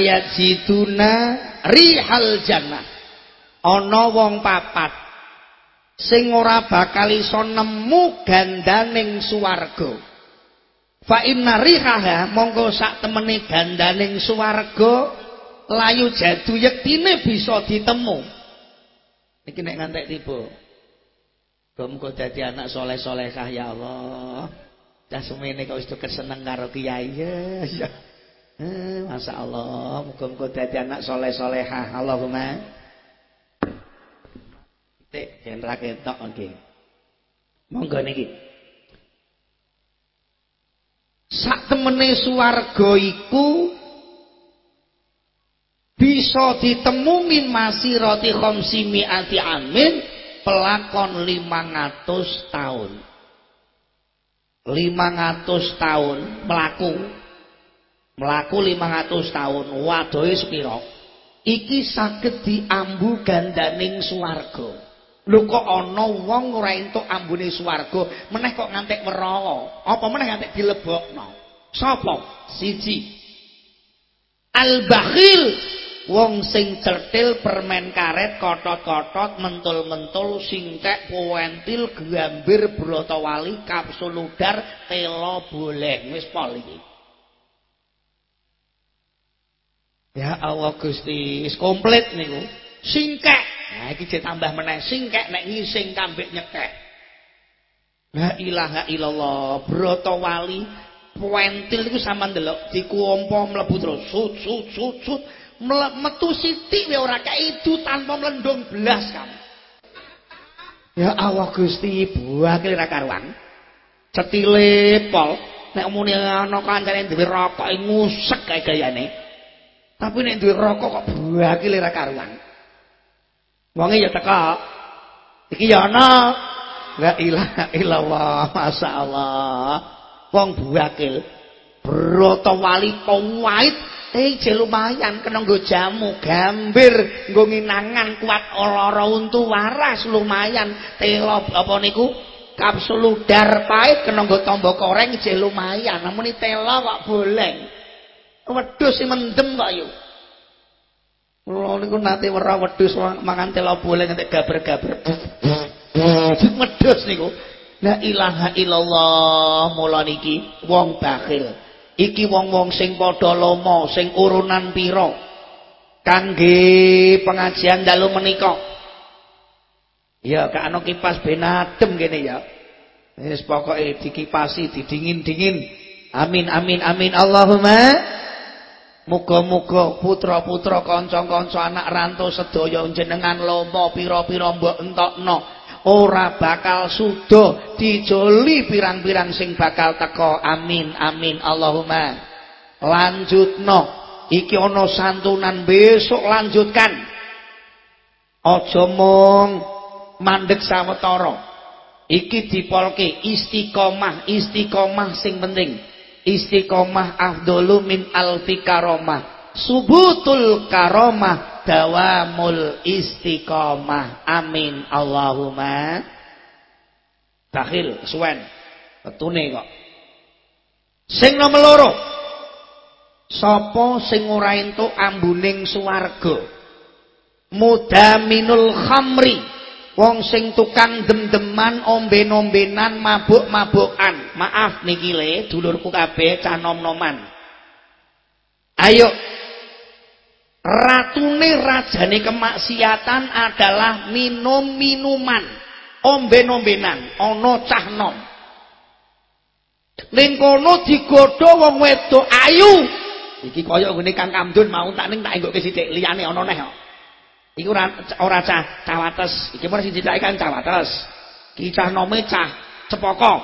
layat situna rihal jannah. Ana wong papat sing ora bakal iso nemu gandaning swarga. Fa inna rihaha monggo sak temene gandaning swarga layu jadu yektine bisa ditemu. Iki nek ngantek tiba. Muga dadi anak soleh-solehah ya Allah. Dah semene kok wis keseneng karo kiai. Ya. Eh, Masya Allah, muka-muka dadi anak soleh-solehah. Allahumma. Tik, jenra ketok nggih. Monggo niki. Sak temene swarga iku bisa ditemu min masirati khamsi mi'ati amin pelakon 500 tahun. 500 tahun melaku melaku 500 tahun wadohe sepira iki saged diambu gandaning swarga. Lho kok ana wong ora entuk ambune swarga? Meneh kok ngantek werawa apa meneh ngantek dilebokno? Sapa? Siji. Al bakhil wong sing certil permen karet kotot-kotot mentul-mentul singkek puentil gambir brotowali kapsul udar telo boleh. Wis pol iki ya Allah Gusti wis komplit niku. Singkek. Nah iki tambah meneh. Singkek nek ngising kambek nyekek. La ilaha illallah brotowali puentil iku sampean delok dikuompo mlebu terus. Sut sut sut sut. Metu sithik ya ora kaidu tanpa mlendung belas kamu. Ya Allah Gusti, buake ora karuan. Cetile pol. Nek muni ana kancane duwe rokok ngusek kae gayane. Tapi nek duwe rokok kok buake ora karuan. Wonge ya teka. Iki ya ana. La ilaha illallah, masyaallah. Wong buakil. Broto wali pawait Eh je lumayan kena nggo jamu, gambir, nggo nginangan kuat lara untu waras lumayan. Telo apa niku? Kapsul udar pahit kena nggo tombo koreng je lumayan. Namun telo kok boleh. Wedhus sing mendem kok yo. Kula niku nate weruh wedhus mangan telo boleh nganti gaber-gaber. Wedhus niku. La ilaha illallah mula niki wong bakhil. iki wong-wong sing padha lomo sing urunan pira kangge pengajian dalu menika ya gak ana kipas ben adem kene ya wis pokoke dikipasi didingin-dingin amin amin amin Allahumma Muga-muga putra-putra kanca-kanca anak rantau sedaya jenengan lomo pira-pira mbok entokno ora bakal sudo dijoli pirang-pirang sing bakal teko. Amin amin. Allahumma lanjutno. Iki ana santunan besok lanjutkan. Aja mung mandek sawetara. Iki dipolke istiqomah istiqomah sing penting istiqomah afdalu min alfi karomah. Subutul karomah dawamul istiqomah. Amin. Allahumma. Takhil suwen. Petune kok. Sing nomor loro. Sapa sing ora entuk ambuning swarga mudaminul khamri wong sing tukang dem-deman omben-ombenan mabuk-mabukan. Maaf niki le dulurku kabeh cah nom-noman. Ayo. Ratune rajane kemaksiatan adalah minum minuman omben-ombenan ana cah nom. Ning kono digodho wong wedok ayu! Iki kaya ngene Kang Kamdun mau tak ning tak enggoke sithik liyane ana neh kok iki ora ora cah cawates iki mung sing dicake kan cawates iki cah nome cah cepoko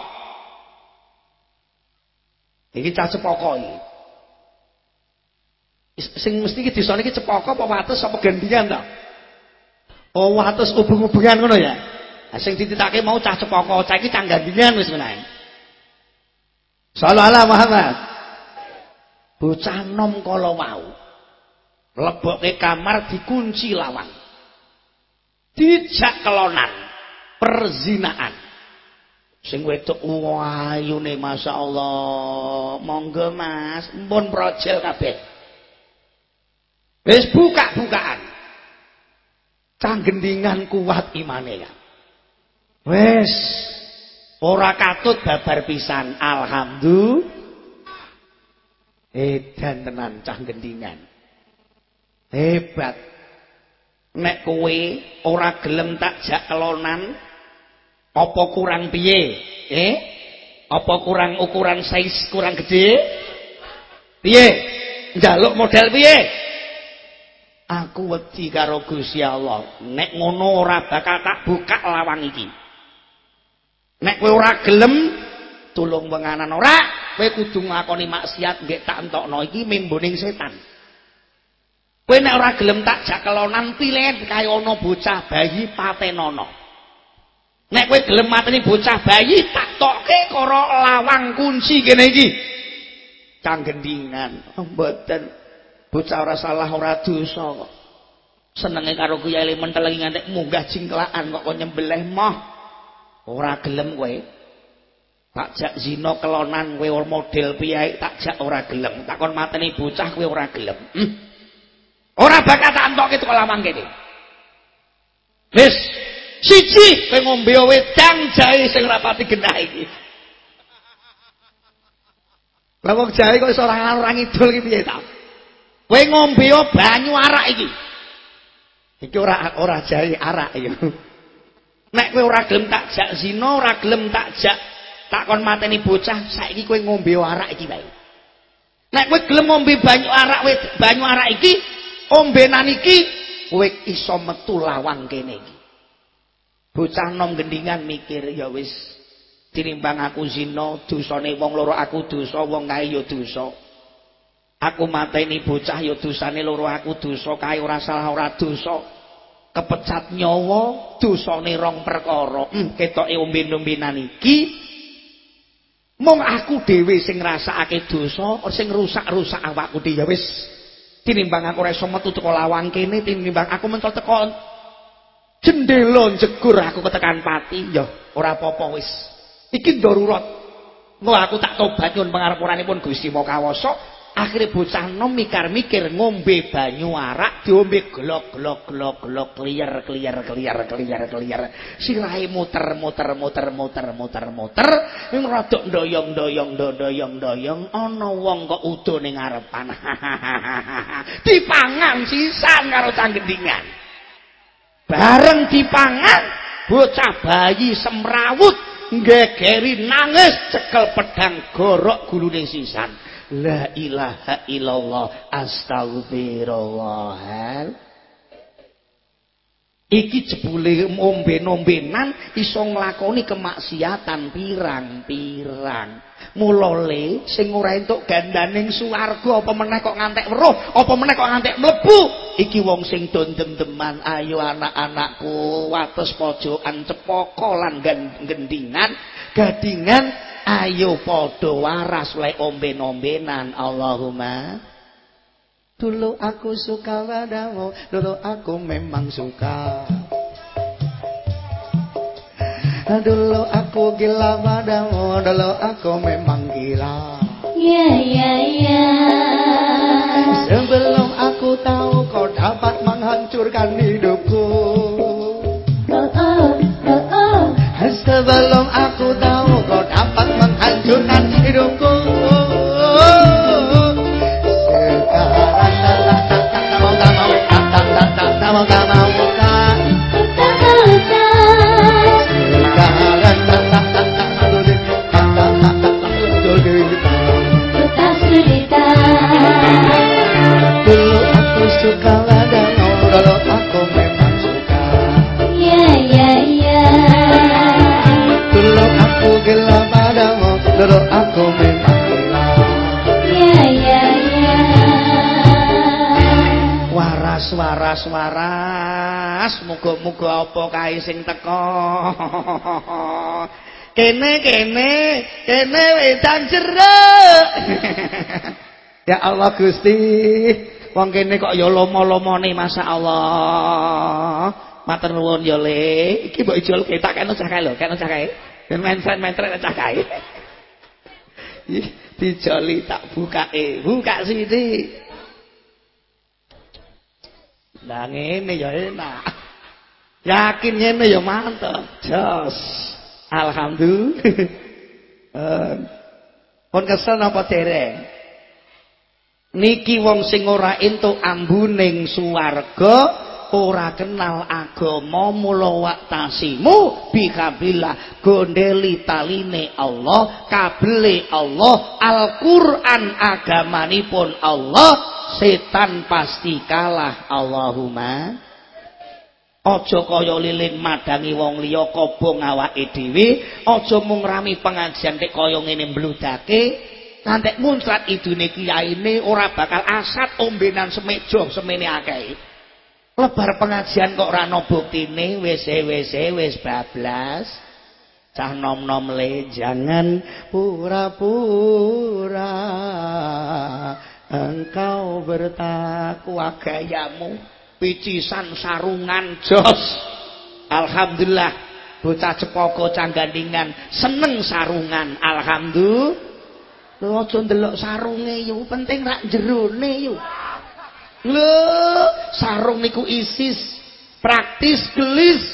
iki cah cepoko iki sing mesti iki disone iki cepaka apa wates apa gandian ta? Oh wates ubung-ubungan ngono ya. Nah, sing dititake mau cah cepaka, cah iki cah gandian wis menae. Sallallahu Muhammad. Bocah nom kala wau. Lebokke kamar dikunci lawang. Dijak kelonan, perzinaan. Sing wedok ayune masyaallah. Monggo Mas, mpun projel kabeh. Wis buka-bukaan. Canggendingan kuat imane ya. Wis ora katut babar pisan. Alhamdulillah. Edan tenan canggendingan. Hebat. Nek kowe ora gelem tak jak kelonan apa kurang piye? Eh? Apa kurang ukuran size kurang gede? Piye? Njaluk model piye? Aku wedi karo Gusti Allah. Nek ngono ora bakal tak buka lawang iki. Nek kowe ora gelem tulung wenganan ora, kowe kudu nglakoni maksiat nggih tak entokno iki memboning setan. Kowe nek ora gelem tak jak kelonan pilet kaya ana bocah bayi patenono. Nek kowe gelem mateni bocah bayi tak tokke karo lawang kunci kene iki. Canggendingan, mboten bocah ora salah ora dosa kok. Senenge karo kuyai mentelengi nganti munggah jingklaan kok kok nyembelih moh. Ora gelem kowe. Tak jak zina kelonan kowe model piyai tak jak ora gelem. Takon mateni bocah kowe ora gelem. Hm? Ora bakal tak itu lamang kene. Wis, siji kowe ngombe wedang jahe sing rapati genah iki. Lah wong jahe kok iso ora ora ngidul iki piye ta? Kowe ngombe banyu arak iki. Iki ora ora jahe arak ya. Nek kowe ora gelem tak jak zina, ora gelem tak jak takon mateni bocah, saiki kowe ngombe arak iki wae. Nek kowe gelem ngombe banyu arak banyu arak iki, ombenan iki kowe iso metu lawang kene iki. Bocah nom gendingan mikir ya wis tinimbang aku zina, dosane wong loro aku dosa, wong kae ya dosa. Aku mateni bocah ya dosane loro aku dosa, kae ora salah ora dosa. Kepecat nyawa dosane rong perkara. Hmm, ketoke omben-ombenan iki mung aku dhewe sing ngrasakake dosa, sing rusak-rusak awakku dhewe ya wis tinimbang aku ora iso metu teko lawang kene tinimbang aku mentok teko jendela jegur aku ketekan pati. Ya ora apa-apa wis. Iki darurat engko aku tak tobat nyuwun pangarepuranipun Gusti Mokawasa akhirnya bocah nom mikir-mikir ngombe banyu arak diombe glok glok glok glok kliar kliar kliar kliar kliar sirahe muter muter muter muter muter muter ing rodok ndoyong ndoyong ndoyong ndoyong ana wong kok udo ning ngarepan. Dipangan sisan karo canggendingan. Bareng dipangan bocah bayi semrawut ngegeri nangis cekel pedang gorok gulune sisan La ilaha illallah astagfirullah. Iki jebule omben-ombenan iso nglakoni kemaksiatan pirang-pirang. Mulole sing ora entuk gandaning swarga apa meneh kok ngantek weruh, apa meneh kok ngantek mlebu. Iki wong sing dondem-deman, ayo anak-anakku wates pojokan cepaka lan gendingan, gadingan ayo padha waras le omben-ombenan Allahumma. Dulu aku suka padamu dulu aku memang suka. Dulu aku gila padamu dulu aku memang gila. Ya ya ya. Sebelum aku tahu kau dapat menghancurkan hidupku muga-muga apa kae sing teko? Kene kene kene wedang jeruk. Ya Allah Gusti. Wong kene kok ya lomo-lomone masyaallah. Matur nuwun ya le. Iki mbok ijol ketak kene cah kae lho kene cah kae. Ben main-main cah kae. Dijoli tak bukake buka sini Lah ngene ya enak. Yakin ngene ya mantep. Jos. Alhamdulillah. Pun kesel apa dereng? Niki wong sing ora entuk ambuning swarga ora kenal agama mula waktasimu bikabillah gondeli taline Allah kabele Allah Al-Qur'an agamanipun Allah setan pasti kalah Allahumma aja kaya lilin madangi wong liya kobong awake dhewe aja mung rami pengajian tek kaya ngene mbludake ngantek muncrat idune kiyaine ora bakal asat ombenan semeja semene akeh. Lebar pengajian kok ora ana buktine wis wis wis bablas. Cah nom-nom le jangan pura-pura engkau bertakwa gayamu picisan sarungan. Jos. Alhamdulillah bocah cepoko canggandingan seneng sarungan. Alhamdulillah lho aja ndelok sarunge yo penting rak jerone yo lho sarung niku isis praktis gelis.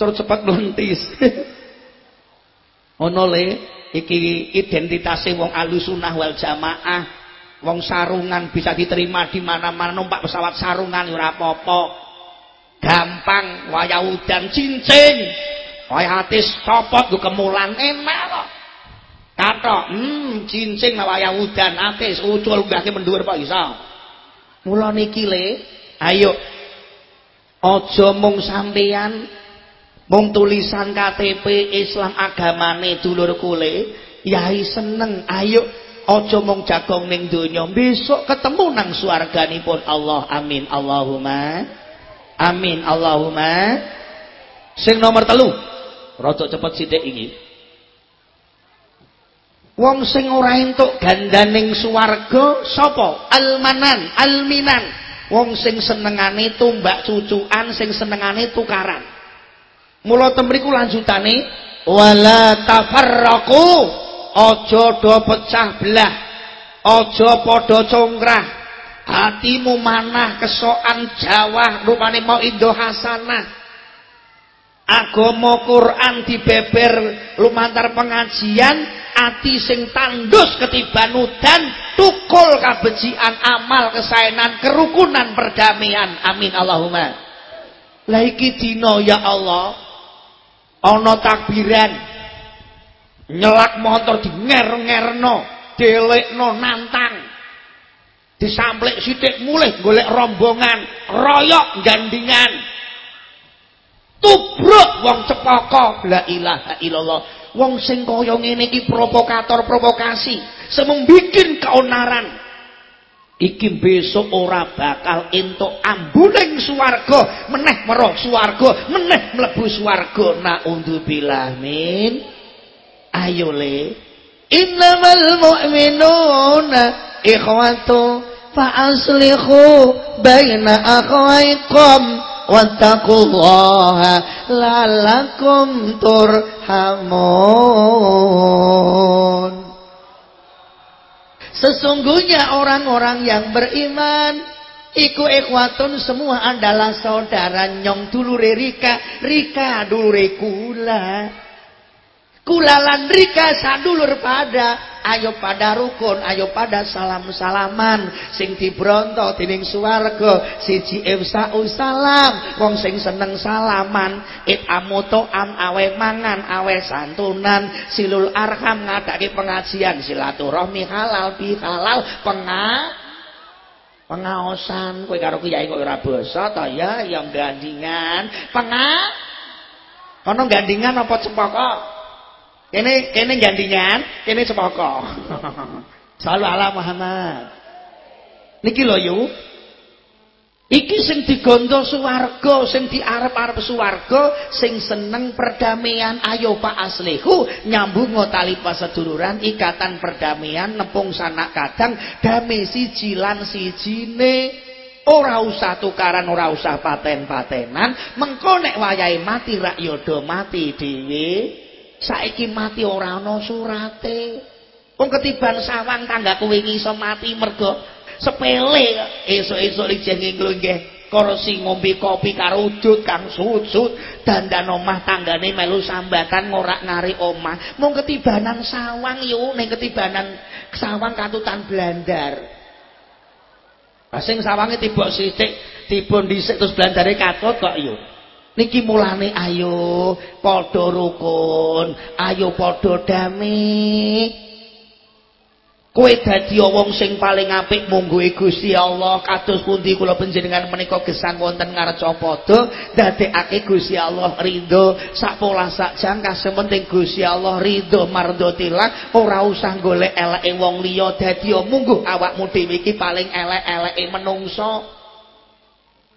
Terus cepet nuntis. Ono le iki identitase wong alusunah wal jamaah wong sarungan bisa diterima di mana-mana numpak pesawat sarungan ora apa-apa. Gampang waya udan cincin. Waya atis copot go kemulan enak kok. Katok hmm cincin waya udan atis ucul nggake mendhuwur kok iso. Mula niki le ayo. Aja mung sampeyan mung tulisan KTP Islam agamane dulur kule yai seneng ayo aja mung jagong ning donya besok ketemu nang swarganipun Allah. Amin. Allahumma amin. Allahumma. Sing nomor telu. Rada cepet sithik iki. Wong sing ora entuk gandaning swarga sapa? Almanan alminan. Wong sing senengane tumbak cucukan sing senengane tukaran. Mula temriku lanjutane wala tafarraqu aja do pecah belah. Aja padha congkrah. Hatimu manah kesokan jawah rupane mau indo hasanah. Agama Quran dibeber lumantar pengajian ati sing tandus ketiban udan tukul kabejian amal kesaenan kerukunan perdamaian. Amin Allahumma. Lah iki dina ya Allah. Ana takbiran nyelak motor di nger-ngerno delekno nantang. Disamplik sithik mulih golek rombongan royok gandingan. Tubruk wong cepaka. La ilaha illallah. Wong sing kaya ngene iki provokator provokasi semung bikin keonaran. Iki besok ora bakal entuk ambuning swarga. Meneh weruh swarga meneh mlebu swarga. Naudzubillah min ayo le. Innamal mu'minuna ikhwatu fa aslihu baina akhwaikum wattaqullaha lalakum turhamun. Sesungguhnya orang-orang yang beriman Iku ikhwatun semua adalah saudara nyong dulure Rika Rika dulure kula Kulalan rika sadulur pada. Ayo pada rukun ayo pada salam-salaman. Sing dibronto dening swarga siji ifsa'u salam. Wong sing seneng salaman it amuto am awe mangan awe santunan. Silul arham ngadake pengajian silaturahmi halal bi halal penga pengaosan. Kowe karo kiai kok ora basa ta? Ya yang gandingan. Penga ana gandingan apa cempaka Kene kene gandingan, kene sepoko. Selalu ala Muhammad. Niki lho yu. Iki sing digondo swarga, sing diarep-arep swarga, sing seneng perdamaian, ayo Pak Aslihu nyambung tali paseduluran, ikatan perdamaian nepung sanak kadang damai siji lan sijine. Ora usah tukaran, ora usah paten-patenan, mengko nek wayahe mati rak yodo mati dhewe. Saiki mati ora ana surate. Wong ketiban sawang tanggaku wingi iso mati mergo sepele. Esuk-esuk lijenge nglunggeh kursi ngombe kopi karo udut kang sujud. Dandan omah tanggane melu sambatan ngorak ngari omah. Mung ketibanan sawang yo ning ketibanan sawang katutan blandar. Sing sawange tibok sithik tiba dhisik terus blandare katut kok yo niki mulane ayo padha rukun ayo padha damai. Kowe dadi wong sing paling apik mungguhe Gusti Allah. Kados pundi kula panjenengan menika gesang wonten ngarca padha dadekake Gusti Allah ridho sak pola sak jam kasementing Gusti Allah ridho mardotillah ora usah golek eleke wong liya. Dadi mungguh awakmu dhewe iki paling elek-eleke menungso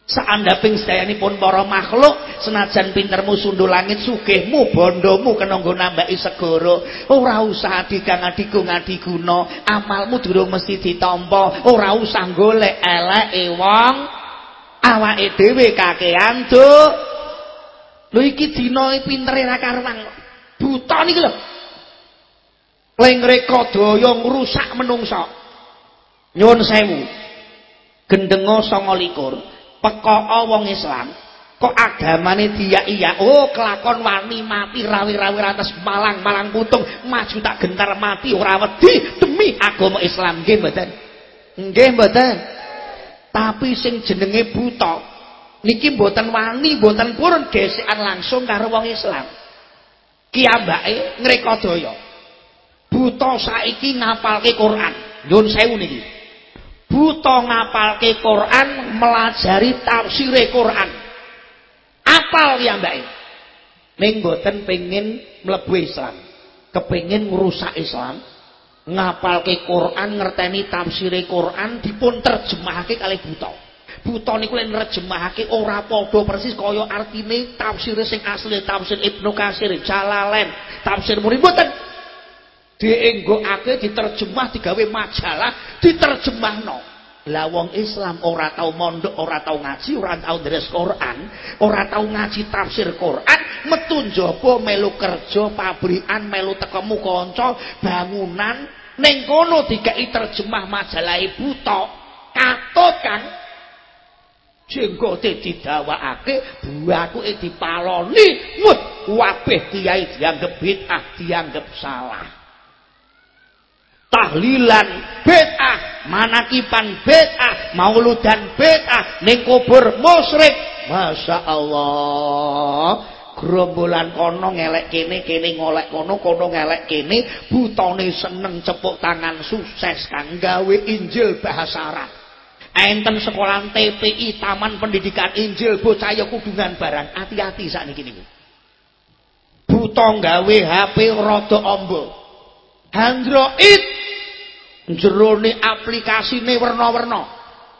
Saandaping sedayanipun para makhluk senajan pintermu sundul langit sugihmu bondomu kena nggo nambaki segara. Ora usah adigang adigo ngadiguna amalmu durung mesti ditampa. Ora usah golek eleke wong awake dhewe kakean cuk lho iki dina pintere ra karuan? Buta niki lho. Lengreka daya ngrusak menungsa. Nyuwun sewu. Gendenga 29 pekok wong Islam. Kok agamane dia iya? Oh kelakon wani mati rawi-rawi ratas malang malang putung. Maju tak gentar mati ora wedi. Demi agama Islam nggih mboten? Nggih mboten. Tapi sing jenenge buta niki mboten wani mboten purun gesekan langsung karo wong Islam. Kiambake ngrekodaya. Buta saiki ngapalke Quran. Nyun sewu niki buta ngapalke Quran melajari tafsire Quran. Apal ya mbak ning mboten pengin mlebu Islam. Kepengin ngrusak Islam. Ngapalke Quran ngerteni tafsire Quran dipun terjemahake kali buta. Buta niku lek nerjemahake ora padha persis kaya artine tafsir sing asli tafsir Ibnu Katsir Jalalain tafsir muri dienggokake diterjemah digawe majalah diterjemahno. Lah wong Islam ora tau mondok ora tau ngaji ora tau deres Quran ora tau ngaji tafsir Quran metu njaba melu kerja pabrikan melu tekemu kanca bangunan ning kono dikai terjemah majalah buta katut kan jenggote didawakake buakuke dipaloni wah kabeh kiai dianggep bid'ah dianggep salah tahlilan bid'ah, manakipan bid'ah, mauludan bid'ah, ning kubur musyrik. Masya Allah. Gerombolan kono ngelek kene, kene ngolek kono, kono ngelek kene, butone seneng cepuk tangan sukses kang gawe Injil bahasa Arab. Enten sekolah TPI Taman Pendidikan Injil bocah ya kudungan barang. Hati-hati sakniki niku. Buta gawe HP rada amba. Android jerone aplikasine werna-werna.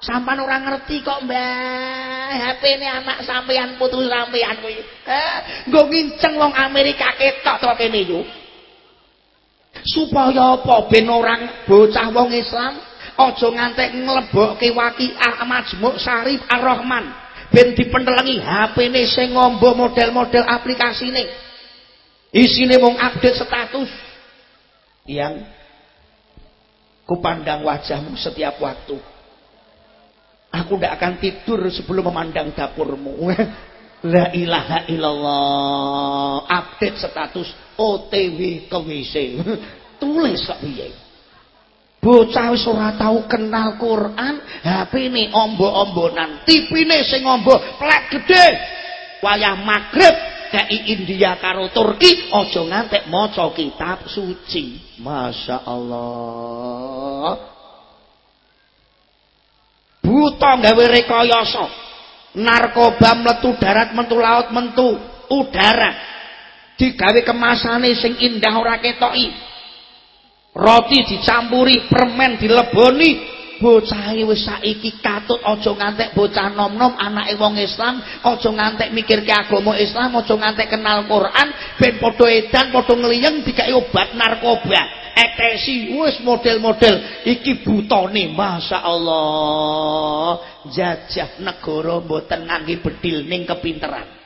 Sampan ora ngerti kok, Mbah. HP-ne anak sampean putu sampean kuwi. Eh, nggo nginceng wong Amerika ketok to kene yo. Supaya apa ben orang bocah wong Islam aja ngantek nglebokke waqiah Majmu' Syarif Ar-Rahman. Ben dipentelengi HP-ne sing ngombo model-model aplikasine. Isine mung update status. Yang Kupandang wajahmu setiap waktu. Aku tidak akan tidur sebelum memandang dapurmu. La ilaha illallah. Update status OTW ke WC. Tulis kok piye. Bocah wis ora tau kenal Quran, HP-ne ombo-ombonan, TV-ne sing ombo plek gede. Wayah magrib kei India karo Turki aja ngantek maca kitab suci. Masya Allah. Buta gawe rekayasa. Narkoba metu darat mentu laut mentu udara. Digawe kemasane sing indah ora ketoki. Roti dicampuri permen dileboni bocah wis saiki katut aja ngantek bocah nom-nom anake wong Islam aja ngantek mikirke agama Islam aja ngantek kenal Quran ben padha edan padha ngliyeng dikai obat narkoba. Ekstasi wis model-model. Iki butone masyaallah jajah negara mboten ngangge bedil ning kepinteran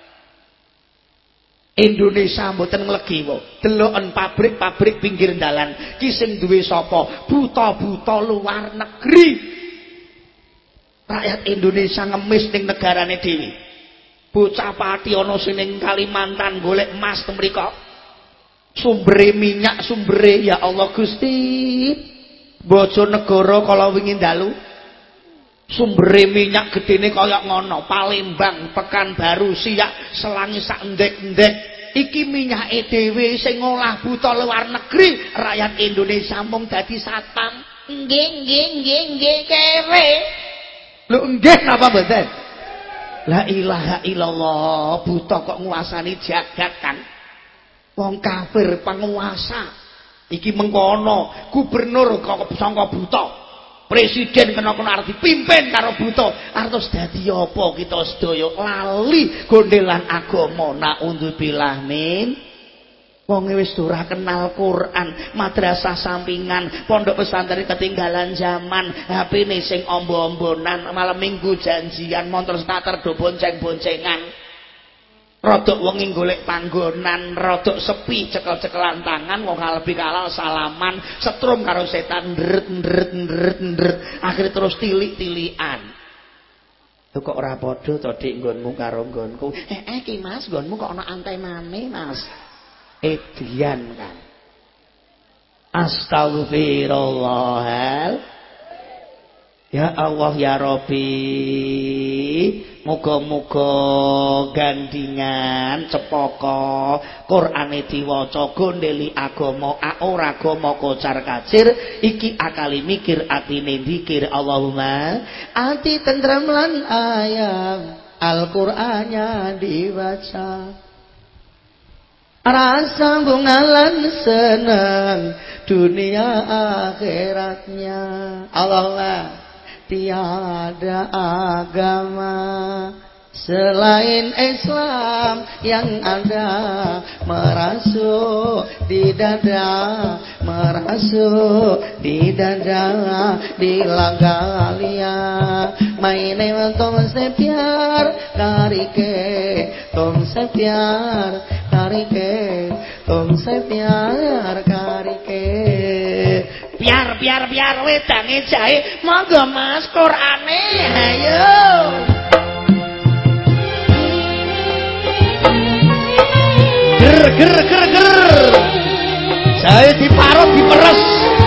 Indonesia mboten nglegiwa. Deloken pabrik-pabrik pinggir dalan ki sing duwe sapa? Buta-buta luar negeri. Rakyat Indonesia ngemis ning negarane dhewe. Bocah pati ana sing Kalimantan golek emas teng mriku. Sumbere minyak, sumbere ya Allah Gusti. Bojo negara kala wingi dalu sumbere minyak gedene kaya ngono Palembang Pekanbaru Siak Selangi sak ndek-ndek iki minyake dhewe sing ngolah buta luar negeri rakyat Indonesia mung dadi satpam nggih nggih nggih nggih kewe lho nggih napa mboten? La ilaha illallah buta kok nguasani jagat kan wong kafir penguasa. Iki mengkono gubernur kok sangka buta presiden kena kena arep dipimpin karo buta. Artos dadi apa kita sedaya? Lali gondelan agama. Naudzubillah min. Wong wis ora kenal Quran madrasah sampingan pondok pesantren ketinggalan zaman HP-ne sing ombo-ombonan malam minggu janjian montor starter do bonceng-boncengan rodok wengi golek panggonan rodok sepi cekel-cekelan tangan wong lebih kalal salaman setrum karo setan ndret ndret ndret ndret. Akhirnya terus tilik-tilian Tuh kok ora padha to dik nggonmu karo nggonku? Eh eh ki Mas nggonmu kok ana antai mame Mas? Edian kan Astagfirullah Ya Allah ya Rabbi. Muga-muga gandingan cepaka. Qur'ane diwaca gondeli agama ora agama kocar kacir. Iki akali mikir atine zikir Allahumma ati tentrem lan ayam Al-Qur'annya dibaca. Rasa bungalan senang dunia akhiratnya. Allahumma tiada agama selain Islam yang ada. Merasuk di dada merasuk di dada di lagalia maine tum se pyar karike tum se pyar karike tum se pyar karike biar biar biar wedange jahe. Monggo Mas Qur'ane. Ayo ger ger ger ger. Jahe diparut diperes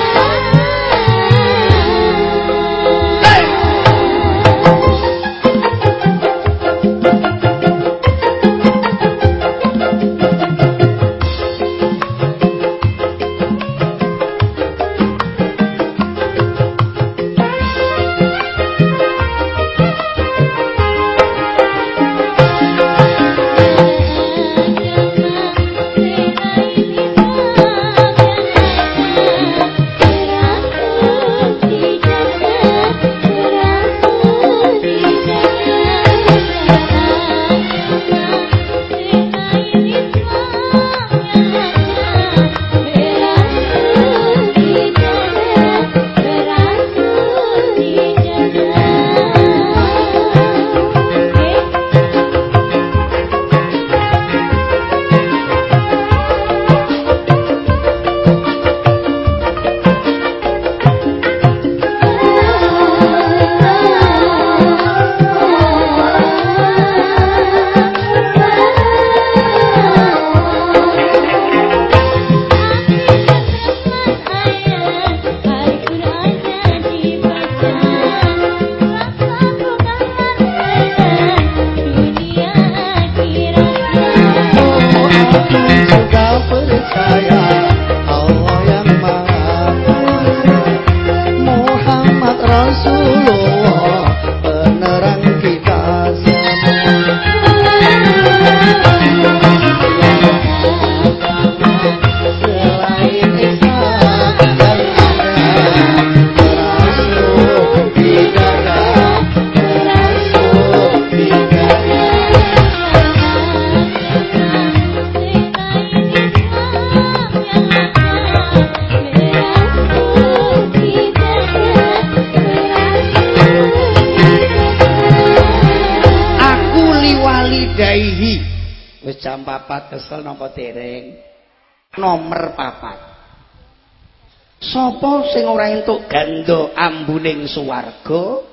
sing ora entuk gando ambuning swarga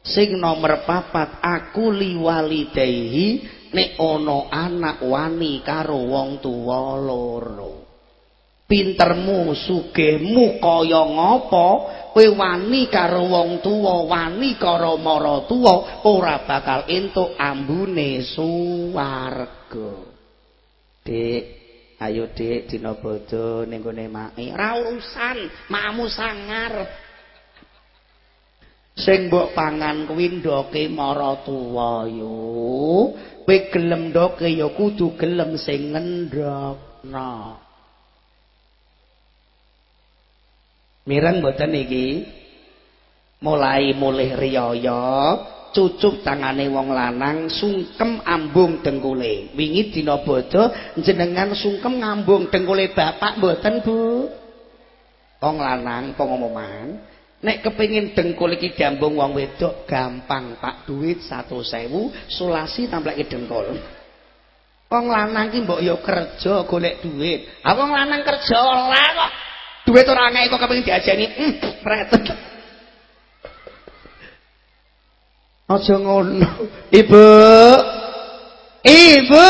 sing nomor papat aku liwalidaihi nek ana anak wani karo wong tuwa loro. Pintermu sugihmu kaya ngapa kowe wani karo wong tuwa wani karo mara tuwa ora bakal entuk ambune suwarga dik ayo dik dina bodho ning gone mae ora urusan makmu sangar. Sing mbok pangan kuwi ndoke mara tuwa yo. Kowe gelem ndoke ya kudu gelem sing ngendhokno. Mireng mboten iki? Mulai mulih riyaya, cucuk tangane wong lanang sungkem ambung dengkule. Wingi dina bodho jenengan sungkem ngambung dengkule bapak mboten, Bu? Wong lanang pengumuman, nek kepengin dengkul iki diambung wong wedok gampang, Pak. Duit 100.000, sulasi tamplake dengkul. Wong lanang ki mbok ya kerja golek duit. Ah wong lanang kerja ora kok. duit ora ngek kok kepengin diajeni pretet hmm, aja ngono. Ibu. Ibu.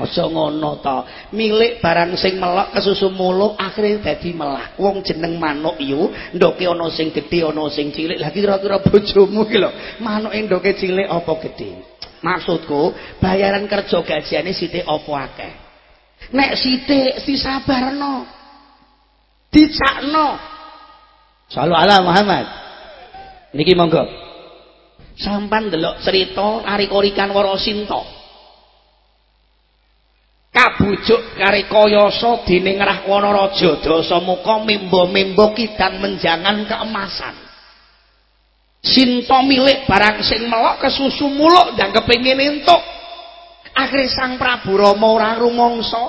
Aja ngono to milik barang sing melok kesusu muluk akhire dadi melah. Wong jeneng manuk yu ndoke ana sing gedhe ana sing cilik. Lah kira-kira bojomu ki lho manuke ndoke cilik apa gedhe? Maksudku bayaran kerja gajiane sithik apa akeh? Nek sithik disabarno. Dicakno Sallu ala Muhammad. Niki monggo sampan delok cerita Arikorikan Warasinta kabujuk kari kayasa dening Rahwana Raja Dasamuka mimba-mimba kidang menjangan keemasan. Sinta milik barang sing melok kesusu muluk dan kepengin entuk. Akhire Sang Prabu Rama ora rumangsa.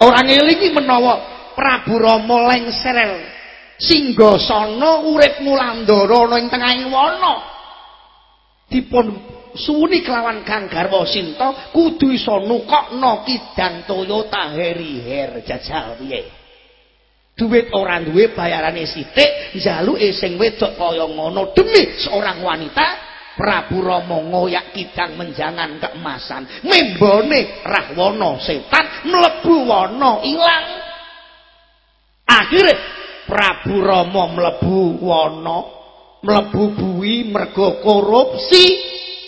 Ora ngelingi menawa Prabu Rama lengser singgasana urip mulandara ana ing wana dipun suwuni kelawan Kang Garwa Sinta kudu iso nukokno kidang Toyota Harrier jajal piye? Duit ora duwe bayarane sithik njaluke sing wedok kaya ngono demi seorang wanita Prabu Rama ngoyak kidang menjangan keemasan. Membone Rahwana setan mlebu wana ilang. Akhirnya Prabu Rama mlebu wana mlebu buwi mergo korupsi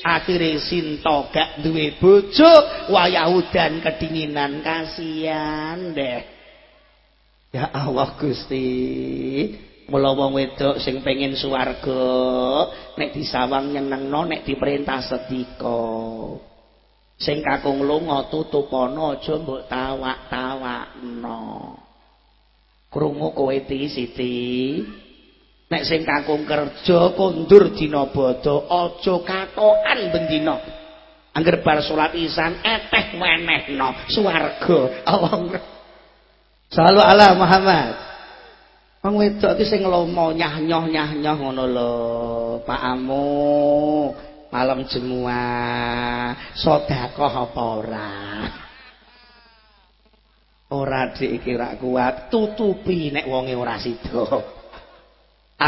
akhirnya Sinta gak duwe bojo wayah udan kedinginan kasihan deh. Ya Allah Gusti mula wong wedok sing pengen swarga nek disawang nyenengno nek diperintah sedika. Sing kakung lunga tutup ana aja mbok tawak-tawakno. Krungu kowe Siti nek sing kakung kerja kondur dina bodho aja katokan bendina angger bar salat isan eteh wenehno swarga. Allah Salu ala Muhammad. Wong wedok iki sing lomo nyah-nyoh nyah-nyoh ngono lho Pak Amu. Malam jemuah sedekah apa ora? Ora dik iki rak kuat. Tutupi nek wonge ora sida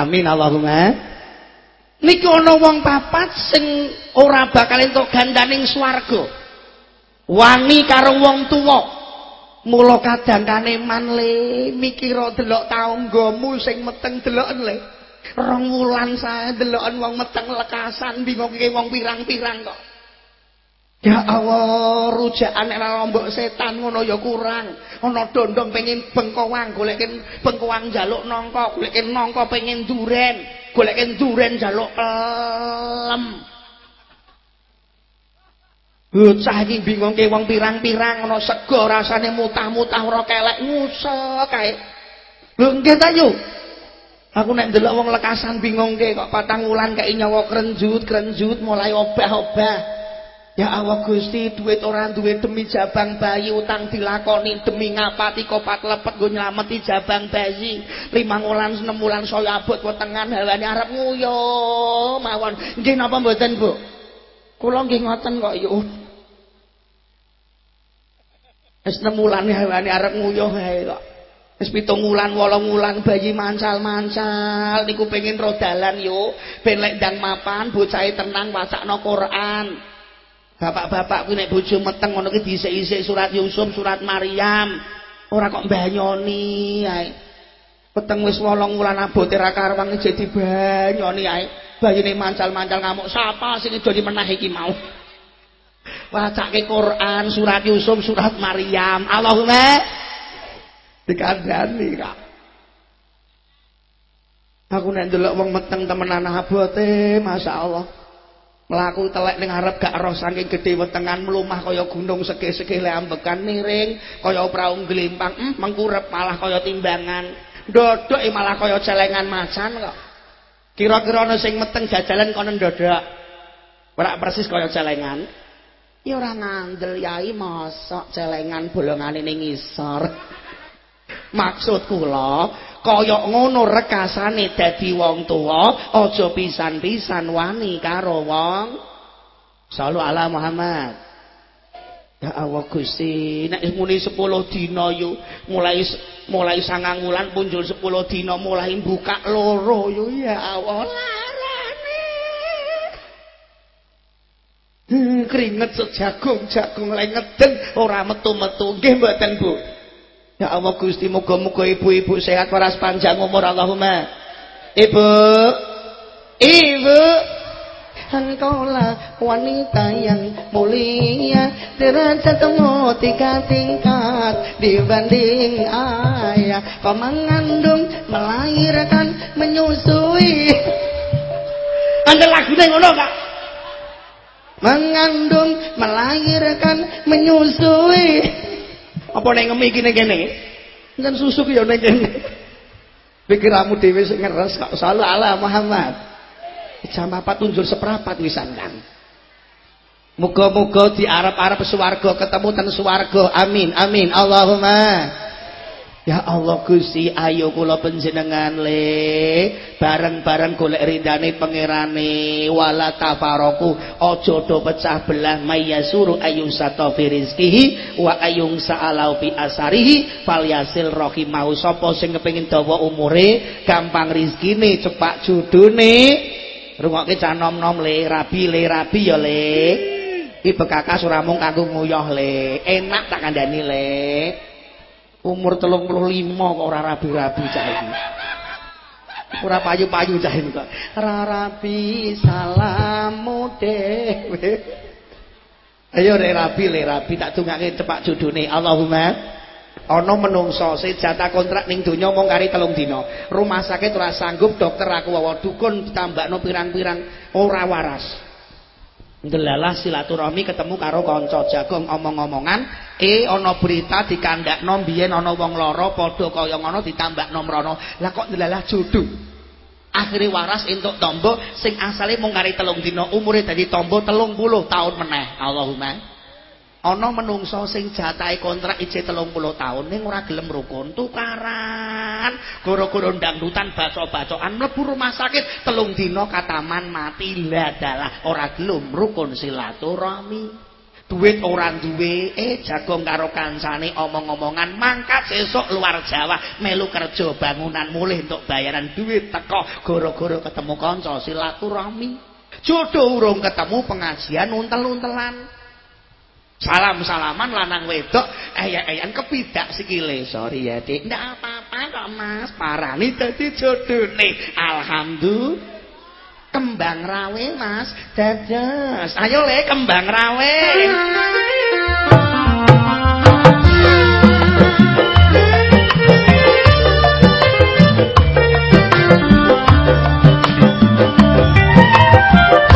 amin Allahumma. Niki ana wong papat sing ora bakal entuk gandaning swarga. Wani karo wong tuwa. Mula kadang kane manle mikira delok tanggamu sing meteng delok le. Rong wulan sae deloken wong meteng lekasan bingung wong pirang-pirang kok Ya Allah, rujaan nek lombok setan ngono ya kurang. Ana dondong pengin bengkowang, goleken bengkowang njaluk nangka, goleken nangka pengin duren, goleken duren njaluk pelem. Bocah iki bingung ke wong pirang-pirang ana sego rasane mutah-mutah ora kelek ngusek kae. Lho nggih ta yo. Aku nek ndelok wong lekasan bingung ke kok patang wulan kae nyawa krenjut-krenjut mulai obah-obah. Ya Allah Gusti duit orang duit demi jabang bayi utang dilakoni demi ngapati kopat lepet gue nyelamati jabang bayi. Lima wulan enam wulan saya abot wetengan hawani arep nguyo mawon. Nggih napa mboten Bu? Kula nggih ngoten kok yuk wis enam wulan hawani arep nguyo hae kok. Wis pitung wulan wolong wulan bayi mancal-mancal. Niku pengen rodalan yuk ben lek mapan bocahe tenang wacakno Quran Bapak-bapak kuwi nek bojo meteng ngono ki dhisik-isik surat Yusuf, surat Maryam. Ora kok mbanyoni ae. Peteng wis 8 wulan abote ra karwang jadi banyoni ae. Bayine mancal-mancal ngamuk sapa sing ido menah iki mau. Wacake Quran, surat Yusuf, surat Maryam. Allahumma dikandani kak. Aku nek ndelok wong meteng temenan abote, masyaallah. Melaku telek ning arep gak roh saking gedhe wetengan mlumah kaya gunung sege-sege le ambekan miring kaya prau glimpang hmm, mengkurep malah kaya timbangan. Ndodok malah kaya celengan macan kok. Kira-kira ana sing meteng jajalan kono ndodok? Ora persis kaya celengan. Ya ora ngandel yai mosok celengan bolongane ning ngisor maksud kula kaya ngono rekasane dadi wong tuwa aja pisan-pisan wani karo wong. Sallu ala Muhammad. Ya Allah Gusti. Nek muni 10 dina yo mulai mulai sangang wulan punjul 10 dina mulai buka loro yo ya Allah. Larane. Hmm, keringet sejagung jagung lengeden ora metu-metu. Nggih mboten Bu Ya Allah Gusti muga-muga ibu-ibu sehat waras panjang umur Allahumma. Ibu. Ibu. Engkaulah wanita yang mulia Derajatmu tiga tingkat Dibanding ayah Kau mengandung, melahirkan, menyusui Anda lagunya ngono kak Mengandung, melahirkan, menyusui apa nek ngemi iki ning kene susu ki ya ning kene pikiranmu dhewe sing ngeres kok salah ala Muhammad jam 4 tunjur seprapat wisan kan Muga-muga di Arab-Arab swarga ketemu ten swarga. Amin. Amin. Allahumma Ya Allah Gusti ayo kula panjenengan le. Bareng-bareng golek ridane pangerane wala tafaroku. Aja do pecah belah mayasuru ayung sato rizkihi wa ayung sa'alau fi asarihi. Falyasil rahimau sapa sing kepengin dawa umure gampang rezekine cepak judune. Rungokke cah nom-nom le. Rabi le rabi ya le. Iki bekakas ora mung kanggo nguyah le. Enak tak kandhani le umur telung puluh lima kok ora rabi-rabi cah iki. Ora payu-payu cah ini kok. Rabi salamu dewe ayo rek rabi le rabi tak dungake cepak judune. Allahumma ana menungso sejata kontrak ning donya mung kari telung dina. Rumah sakit ora sanggup dokter aku wawa dukun ditambakno pirang-pirang. Ora waras ndelalah silaturahmi ketemu karo kanca jagung. Omong-omongan e ana berita dikandakno biyen ana wong lara padha kaya ngono ditambakno mrono lah kok ndelalah jodoh? Akhire waras entuk tombo sing asale mung kari telung dina umure dadi tombo telung puluh tahun meneh. Allahumma ana menungso sing jatahe kontrak ije 30 tahun ning ora gelem rukun tukaran. Gara-gara dangdutan baca-bacaan mlebu rumah sakit telung dina kataman mati. Ladalah ora gelem rukun silaturahmi. Duit ora duwe eh jagung karo kancane omong-omongan mangkat sesuk luar Jawa melu kerja bangunan mulih untuk bayaran duit teko gara-gara ketemu kanca silaturahmi. Jodoh urung ketemu pengajian untel-untelan Salam-salaman lanang wedok ayah-ayahan kepidak sikile. Sorry ya, dek Ndak apa-apa kok, Mas. Parani dadi nih Alhamdulillah. Kembang rawe, Mas. Dadas. Ayo le kembang rawe. Thank you.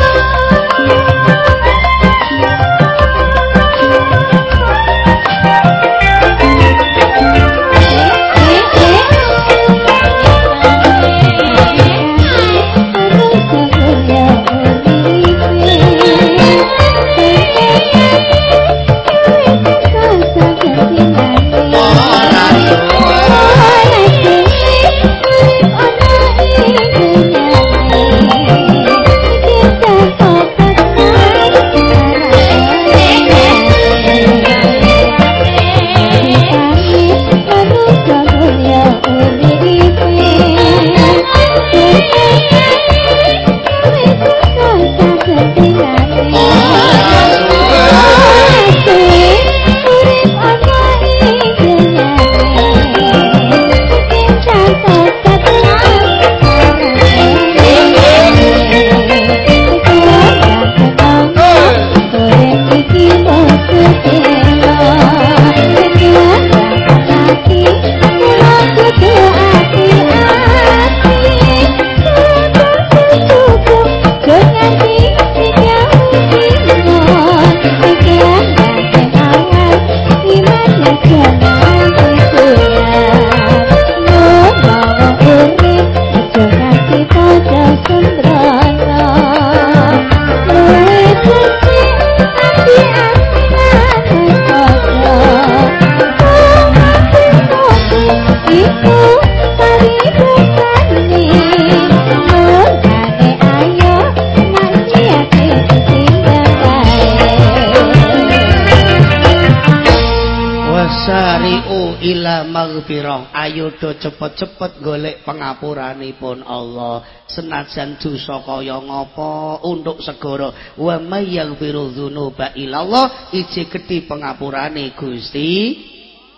Maghfirah ayo do cepet-cepet golek pengapuranipun Allah. Senajan dosa kaya ngapa untuk segara wa may yaghfiru dzunuba illallah. Iji gedhi pengapurane Gusti.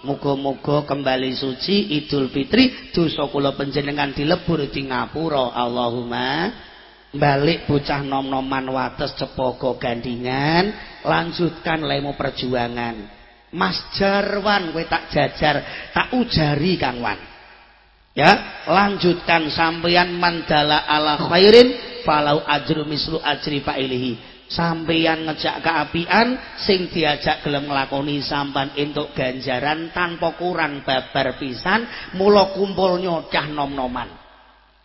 Muga-muga kembali suci Idul Fitri dosa kula panjenengan dilebur di ngapura. Allahumma balik bocah nom-noman wates cepaka gandingan lanjutkan lemu perjuangan. Mas Jarwan kowe tak jajar, tak ujari Kang Wan. Ya, lanjutkan sampeyan mandala ala khairin falau ajru mislu ajri fa'ilihi. Sampeyan ngejak keapian sing diajak gelem nglakoni sampan entuk ganjaran tanpa kurang babar pisan mula kumpulnya cah nom-noman.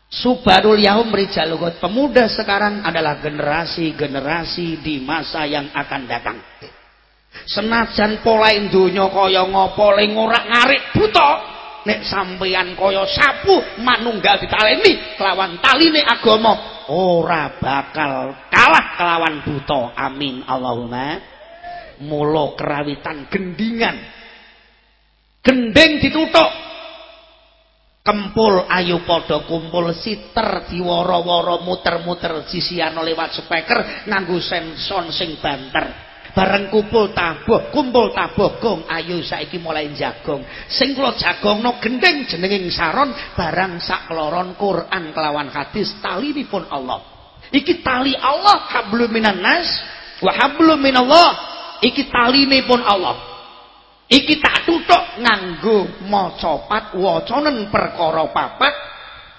Subarul yaum rijalugot pemuda sekarang adalah generasi-generasi di masa yang akan datang. Senajan pola donya kaya ngapa ling ora ngarik buta nek sampeyan kaya sapu manunggal ditaleni kelawan taline agama ora bakal kalah kelawan buta. Amin. Allahumma mula kerawitan gendingan. Gending ditutuk kempul ayo padha kumpul siter diwara-wara muter-muter sisian lewat speaker nganggo senson sing banter bareng kumpul tabuh kumpul tabuh gong ayo saiki mulai jagong. Sing kula jagongno gendeng jenenging saron barang sak kloron Quran kelawan hadis tali pun Allah. Iki tali Allah hablum minan nas wa hablum minallah. Iki taline pun Allah. Iki tak tutuk nganggo maca pat wacanen perkara papat.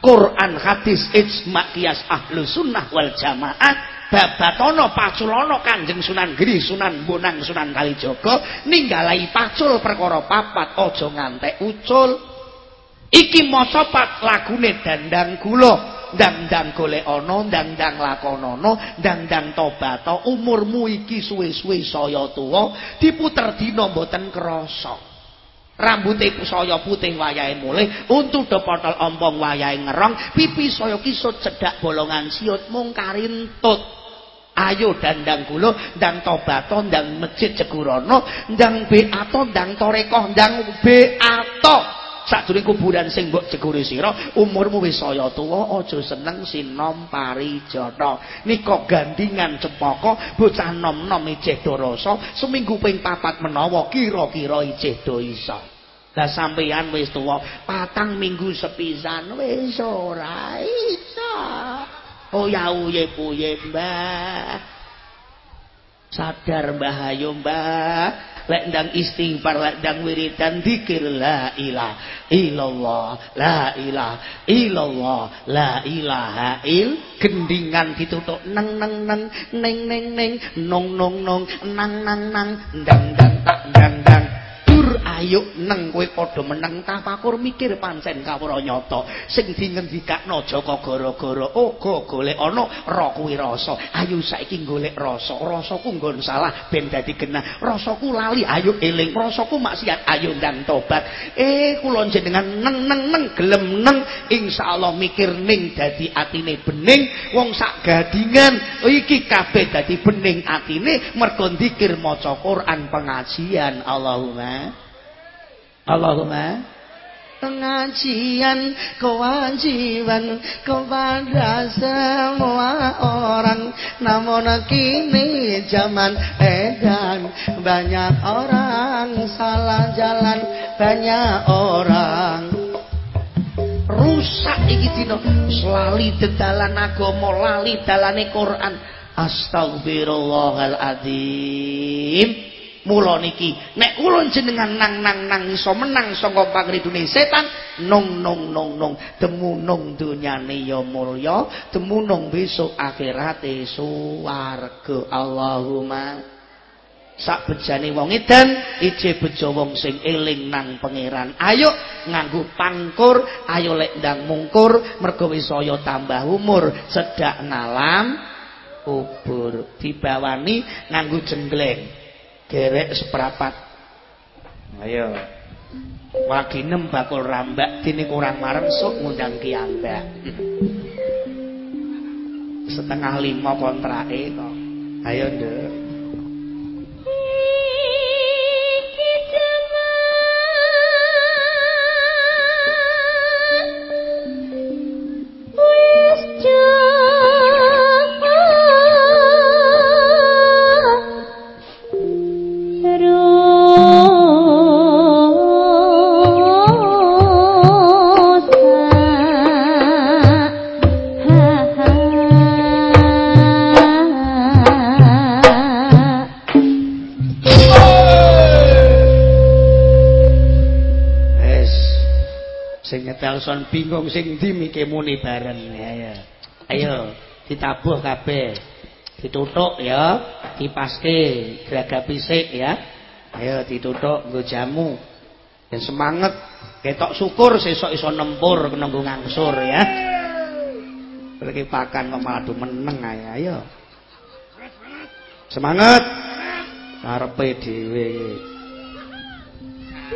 Quran hadis ijma qiyas ahlu sunnah wal jamaah babatono paculono kanjeng sunan giri sunan bonang sunan kalijogo ninggalai pacul perkara papat ojo ngantek ucul. Iki mocopat lagune dandang gula. Dandang golek ono dandang lakonono dandang tobato umurmu iki suwe-suwe saya tuwa. Diputer dina mboten krasa rambute saya putih wayahe mulih. Untu depotol ompong wayahe ngerong. Pipi saya kisut cedak bolongan siut. Mung karintut. Ayo dandang kula ndang tobato ndang masjid Jegurono ndang beato ndang torekoh ndang beato sadurunge kuburan sing mbok jegure sira umurmu wis saya tuwa aja seneng sinom parijata nika gandingan cepaka bocah nom-nom ijeh dorasa seminggu ping papat menawa kira-kira ijeh do iso lah sampeyan wis tuwa patang minggu sepisan wis ora iso Oh ya uye puye mbah. Sadar mbah ayo mbah. Lek ndang istighfar, lek ndang wiridan zikir la ilaha illallah, la ilaha illallah, la ilaha il gendingan ditutuk neng neng neng neng neng neng nong nong nong nang nang nang ndang ndang tak ndang ndang ayo neng kowe padha meneng tafakur mikir pancen kawula nyata. Sing dingendikakno Joko gara-gara uga golek ana ra kuwi rasa. Ayo saiki golek rasa. Rasaku nggon salah ben dadi genah. Rasaku lali ayo eling. Rasaku maksiat ayo ndang tobat. Eh kula jenengan neng neng neng gelem neng. Insyaallah mikir ning dadi atine bening. Wong sak gadingan iki kabeh dadi bening atine. Mergo dzikir maca Quran pengajian Allahumma Allahumma. Pengajian kewajiban kepada semua orang. Namun kini zaman edan banyak orang salah jalan banyak orang rusak iki dina. Selali dedalan agama lali dalane Quran. Astagfirullahaladzim Mula niki nek kula jenengan nang nang nang iso menang saka pangridune setan nung nung nung nung. Demunung dunyane ya mulya demunung besok akhirate swarga Allahumma. Sak bejane wong edan ije bejo wong sing eling nang pangeran. Ayo nganggo pangkur ayo lek ndang mungkur mergo wis tambah umur. Sedak ngalam kubur dibawani nganggo jenggleng gerek seperapat ayo Waginem bakul rambak dene kurang marem sok ngundang kiambak. Setengah lima kontrake kok. Ayo, Nduk. Nelson bingung sing ndi mike muni bareng ya. Ayo ditabuh kabeh. Ditutuk ya, dipaske graga pisik ya. Ayo ditutuk nggo jamu. Dan semangat ketok syukur sesuk iso nempur kena nggo ngangsur ya. Lagi pakan kok malah meneng ae. Ayo. Semangat. Karepe dhewe.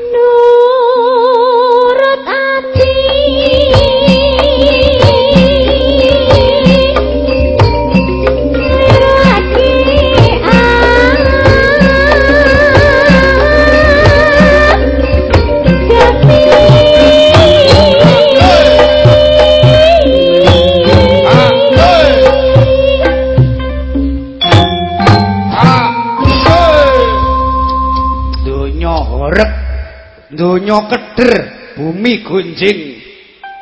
Ati donya keder bumi gonjing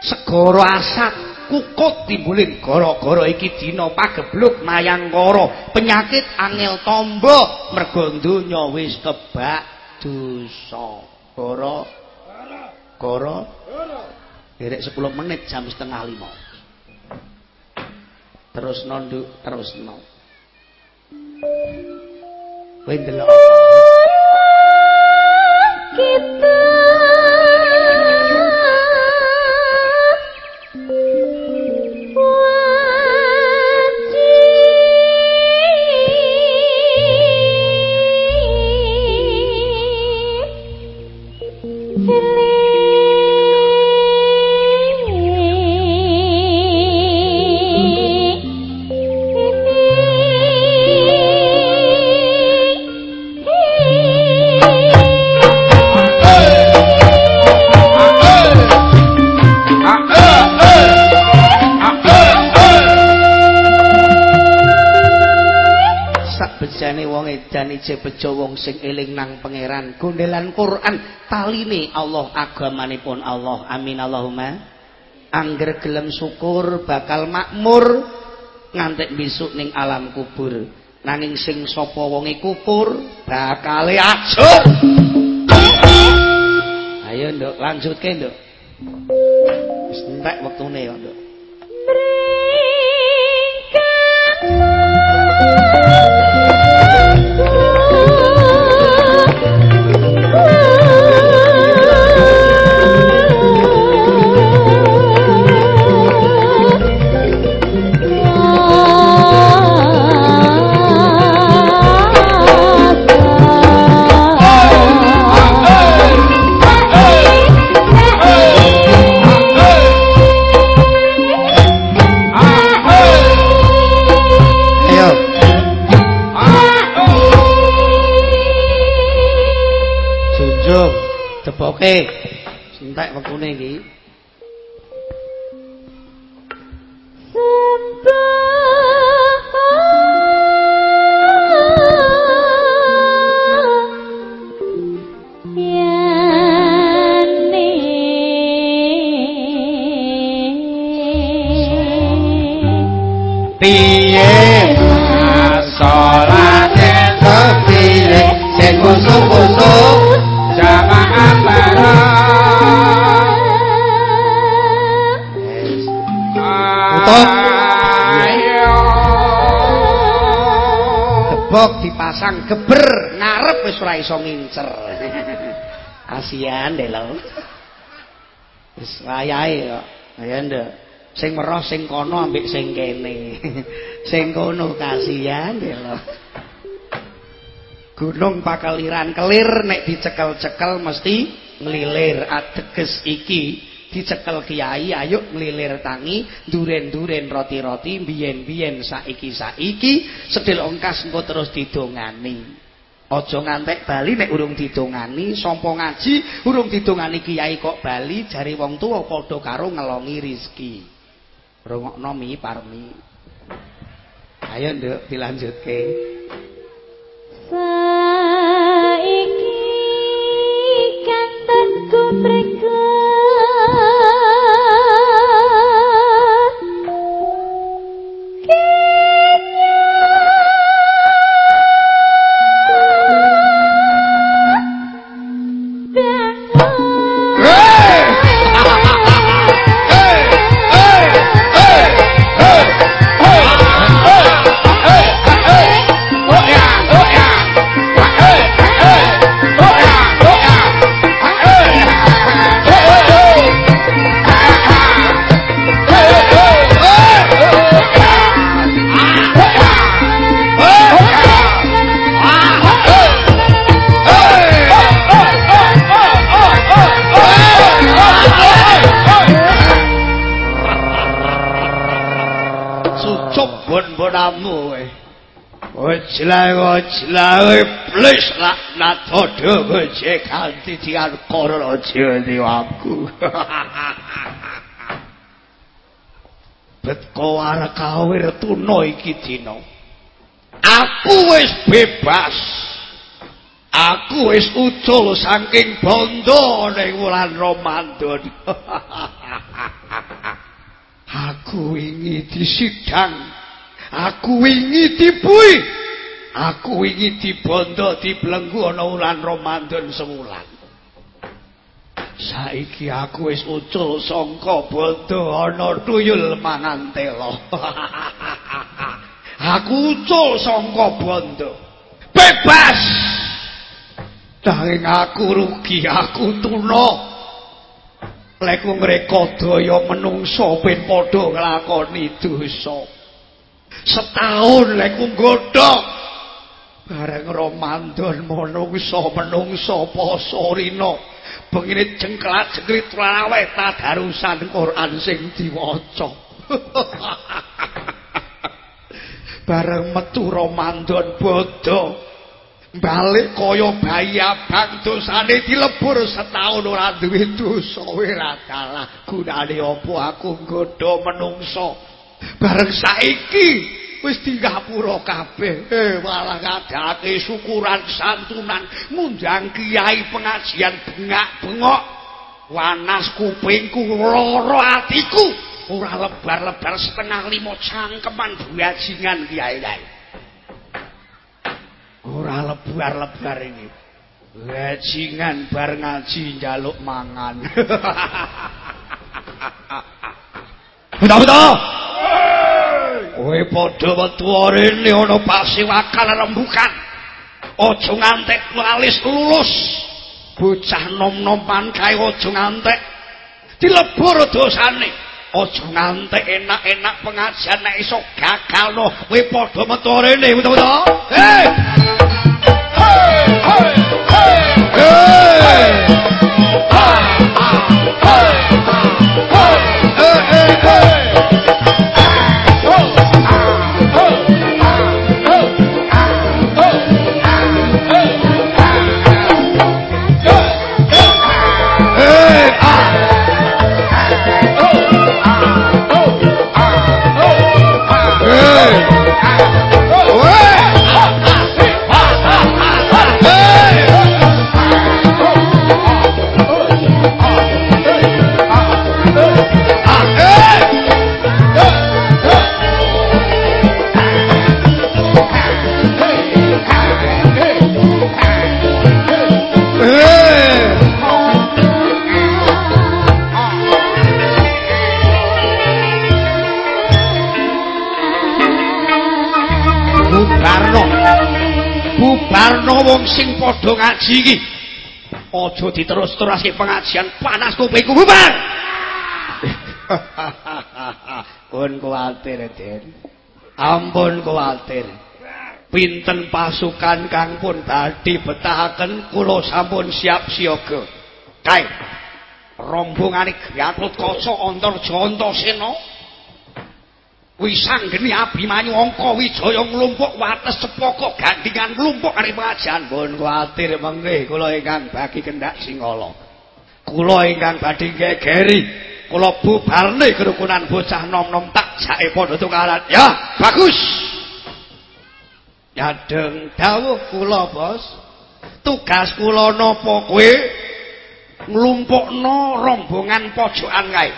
segara asat kukut timbulin gara-gara iki dina pagebluk mayangkara penyakit angel tombo mergo donya wis kebak dosa. Gara gara derek 10 menit jam setengah lima. Terus nonduk terus no kowe ndelok kita edan ije bejo wong sing eling nang pangeran. Gondelan Quran taline Allah agamanipun Allah. Amin Allahumma. Angger gelem syukur bakal makmur ngantek besok ning alam kubur. Nanging sing sapa wonge kufur bakal ajur ayo nduk lanjutke nduk. Wis entek wektune nduk Oke. Entek wektune iki. Piye iso ngincer. Asian deh lho. Wis wayahe kok. Nduk. Sing meroh sing kono ambek sing kene. sing kono kasihan lho. Gunung Pakaliran kelir nek dicekel-cekel mesti nglilir ateges iki dicekel kiai ayo nglilir tangi duren-duren roti-roti biyen-biyen saiki-saiki sedil ongkas engko terus didongani aja ngantek bali nek urung didongani sampo ngaji urung didongani kiai kok bali jari wong tuwa padha karo ngelongi rezeki rungokno mi parmi ayo nduk dilanjutke. Saiki kantenku preka Ojlah iblis laknat padha goje kanthi dian karo aku. Bet kawar kawir tuna iki dina. Aku wis bebas. Aku wis ucul saking bondo ning wulan Ramadan. aku wingi disidang Aku wingi dibui. Aku wingi dibondo dibelenggu ana wulan Ramadan sewulan. Saiki aku wis ucul sangka bondo ana tuyul mangan telo. aku ucul sangka bondo. Bebas. Danging aku rugi, aku tuna. Leku ngrekodaya menungso ben padha nglakoni dosa. setahun lek nggodhok bareng romandon menungso menungso poso rina. Bengine jengklat jengkrit lawe tadarusan Quran sing diwaca. Bareng metu romandon bodho. Balik kaya bayi abang dosane dilebur setahun ora duwe dosa ora dalah gunane apa aku nggodho menungso bareng saiki wis tinggapura kabeh. Eh malah ngadake syukuran santunan ngundang kiai pengajian bengak-bengok. Wanas kupingku lara atiku. Ora lebar-lebar setengah lima cangkeman bajingan kiai-kiai ora lebar-lebar ini. Bajingan bar ngaji njaluk mangan. Betul-betul. Kowe padha wetu rene ana pasiwakal rembukan. Aja ngantek lalis lulus. Bocah nom-noman kae aja ngantek dilebur dosane. Aja ngantek enak-enak pengajian nek iso gagalno. Kowe padha metu rene betul-betul. Hei! Hei! Hei! Hei! Hei! Wong sing padha ngaji iki. Aja diterus-teruske pengajian panas kupingku bubar. Pun kuwatir Den. Ampun kuwatir. Pinten pasukan kang pun badhe betahaken kula sampun siap siaga. Kae rombongane Gatut Kaca Antarja Antasena wisang geni Abimanyu Angka Wijaya nglumpuk wates cepaka gandingan nglumpuk kali pengajian? Pun kuwatir mengke kula ingkang bagi kendak singala. Kula ingkang badhe gegeri kula bubarne kerukunan bocah nom-nom tak jake padha tukaran. Ya bagus. Yadeng dawuh kula bos. Tugas kula napa kowe? Nglumpukno rombongan pojokan kae.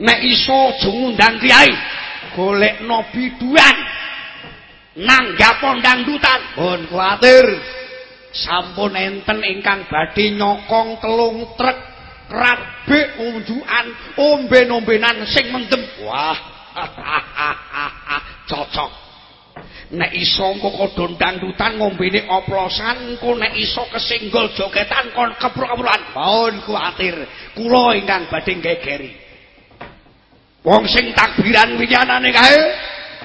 Nek iso aja ngundang kiai golekno biduan. Nanggap dangdutan pun kuatir sampun enten ingkang badhe nyokong telung truk rabek unjukan omben-ombenan sing mendem. Wah. Cocok. Nek iso engko kodon dangdutan ngombene oplosan engko nek iso kesenggol jogetan kon keprok-keprokan pun kuatir kula ingkang badhe gegeri wong sing takbiran winyanane kae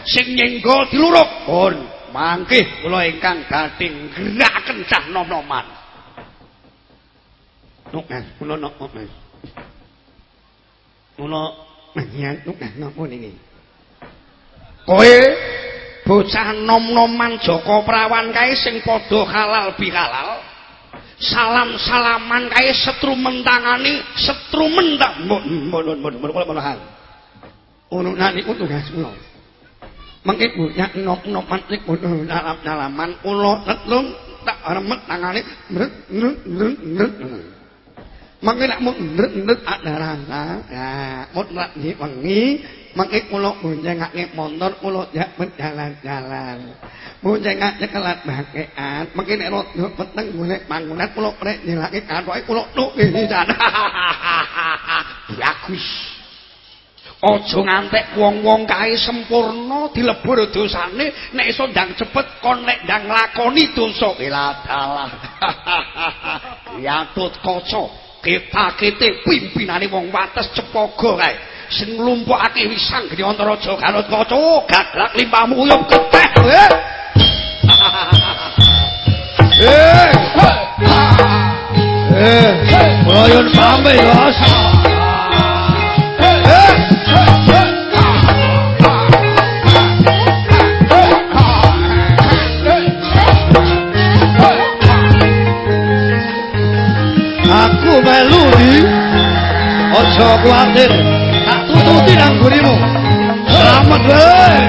sing nyenggol diluruk pun mangke kula ingkang badhe geraken cah nom-noman nuk nang kula nok nang kula nang nuk nang napa niki kowe bocah nom-noman Joko Prawan kae sing padha halal bihalal salam-salaman kae setrumen tangani setrumen tak mun mun mun mun kula menahan ono nani ku tugas kula. Mengki bu nok nok mantik bodo dalam dalaman kula tetlung tak remet tangane mret mret mret mret mengki nak mut mret mret adarana ya mut nak ni wengi. Mengki kula bonjengake motor kula jak berjalan-jalan. Bonjengake kelat bakean. Mengki nek rodo peteng golek bangunan kula prek nyelake kantoke kula tuk iki jan bagus. Aja ngantek wong-wong kae sempurna dilebur dosane nek iso ndang cepet kon nek ndang lakoni dosa. Iladalah yatut kaca kita-kite pimpinane wong wates cepogo kae. Sing nglumpukake wisang geni antaraja Galut Kaca gaglak limpahmu uyup keteh. Eh. Eh. Eh. Oyun pambe melu di Ojo kuatir tututi nang gurimu. Selamat wae.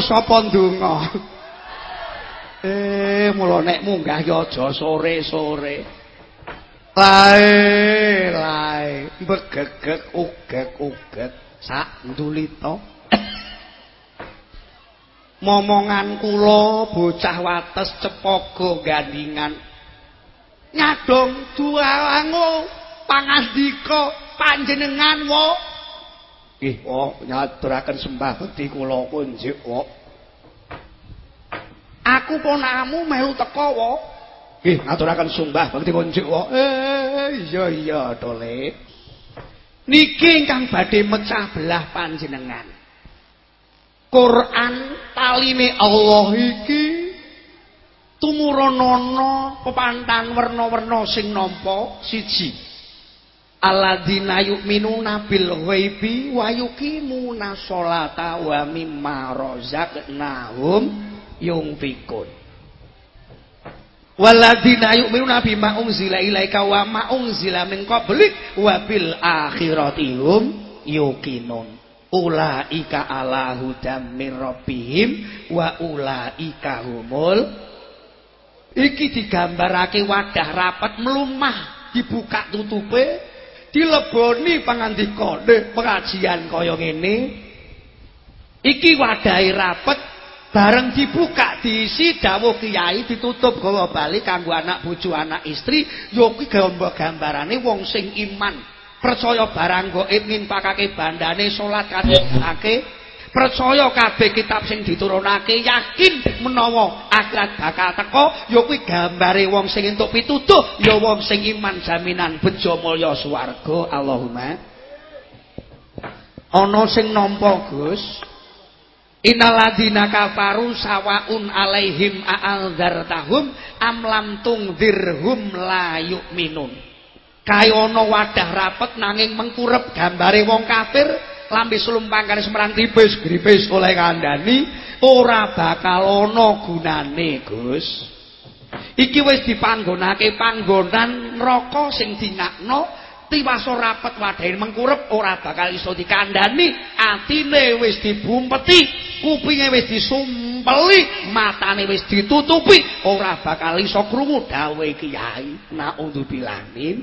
Sapa ndonga? Eh mulo nek munggah ya aja sore-sore. Lae lae begegek ugek sak ndulita. Momongan kula bocah wates cepogo gandingan. Nyadong duawangu pangandika panjenengan wo nggih. Wo nyaturaken sembah bekti kula kunjuk wo aku ponamu melu teko wo nggih ngaturaken sembah bekti kunjuk wo eh iya iya dole niki ingkang badhe mecah belah panjenengan. Quran taline Allah iki tumuranana pepantan werna-werna sing nampa siji alladzina yu'minuna bil ghaibi wa yuqimuna sholata wa mimma razaqnahum yunfikun Walladzina yu'minuna bima unzila ilaika wa ma unzila min qablik wa bil akhirati yuqinun. Ulaika ala hudam min rabbihim wa ulaika humul. Iki digambarake wadah rapat melumah dibuka tutupe dileboni pangandika nek pengajian kaya ngene. Iki wadahe rapet bareng dibuka diisi dawuh kiai ditutup gawa bali kanggo anak bojo anak istri ya kuwi gambarane wong sing iman. Percaya barang gaib ngimpakake bandane salat kadhekake percaya kabeh kitab sing diturunake yakin menawa akhirat bakal teko ya kuwi gambare wong sing entuk pitutuh ya wong sing iman jaminan bejo mulya swarga. Allahumma. Ana sing nampa Gus. Inaladina kafaru sawaun alaihim a'aldzartahum am lam tungdirhum la yu'minun. Kaya ana wadah rapet nanging mengkurep gambare wong kafir lambe slumpang karo semerang tipis gripis oleh kandhani ora bakal ana gunane Gus. Iki wis dipanggonake panggonan neraka sing dinakno tiwaso rapet wadahe mengkurep ora bakal iso dikandhani atine wis dibumpeti kupinge wis disumpeli matane wis ditutupi ora bakal iso krungu dawe kiai naudzubillahin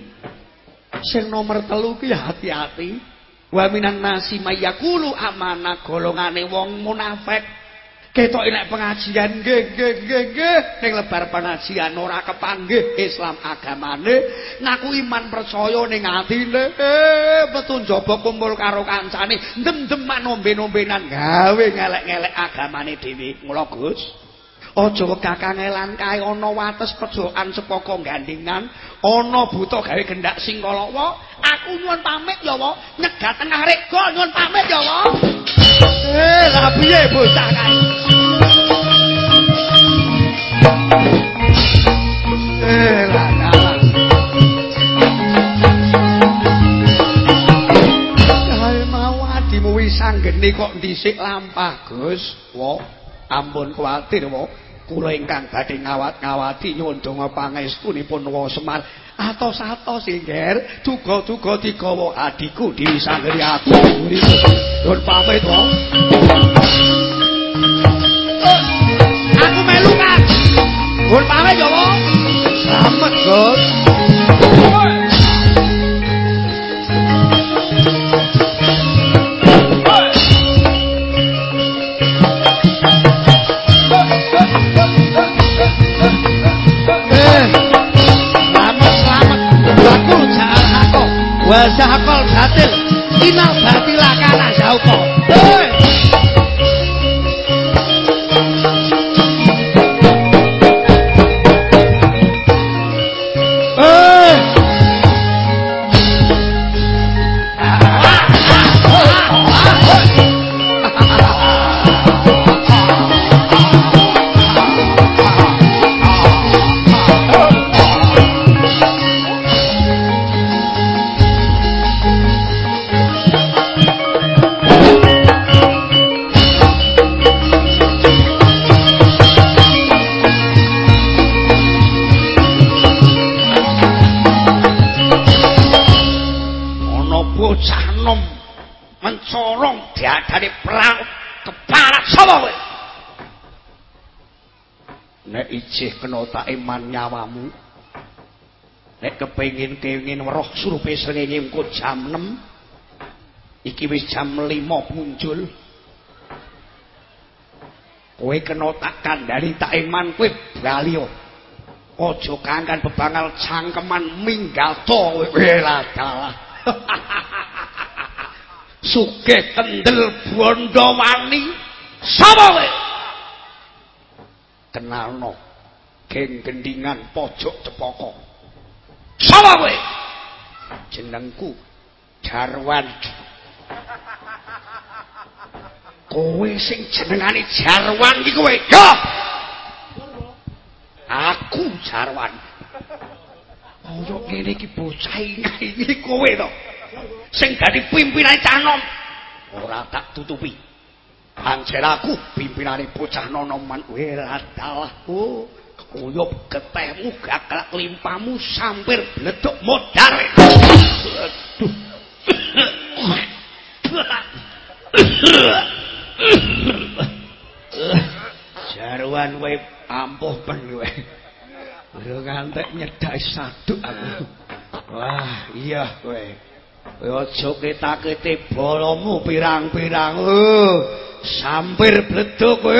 sing nomor telu ki hati-hati wa minan nasi mayakulu amana golongane wong munafik. Ketok nek pengajian nggih nggih nggih nggih. Ning lebar pengajian ora kepanggih Islam agamane. Ngaku iman percaya ning atine eh metu njaba kumpul karo kancane. Ndem-deman nombe-nombenan. Gawe ngelek-ngelek agamane dhewe. Ngono Gus. Aja kakangelan kae ana wates pejokan sepoko gandingan, ana buta gawe gendak singkalawa. Aku nyuwun pamit ya, Wa. Nyegat tengah rega nyuwun pamit ya, Wa. Eh, lha piye bocah kae? Eh, lah sanggene kok dhisik lampah, Gus. Wa. ampun kuwatir wa kula ingkang badhe ngawat-ngawati nyuwun donga pangestunipun wa Semar atos-atos ingger duga-duga digawa adiku Dewi Sanggri aku. Nyuwun pamit wa aku melu kan nyuwun pamit ya wa selamat Gus wasahakol batil inal batilakana sauko hei kena tak iman nyawamu. Nek kepengin kengin weruh surupe srengenge engko jam 6 iki wis jam 5 muncul kowe kena tak kandhani tak iman kowe balio aja kangkan bebangal cangkeman minggal to dalah. Sugih kendel bondo wani sapa kowe? Kenalno geng gendingan pojok cepoko sapa kowe. Jenengku Jarwan. Kowe sing jenengane Jarwan iki kowe. Yo! Aku Jarwan. Kaya ngene iki bocah iki kowe to. Sing dadi pimpinan canom ora tak tutupi. Anjir aku pimpinane bocah nonoman. Weladalah oh kuyup getehmu gagal limpamu sampir bledok modar. Aduh jarwan wae ampuh ben kowe ora ngantek nyedak saduk aku. Wah iya kowe. Aja ketakete bolomu pirang-pirang. Oh sampir bledok kowe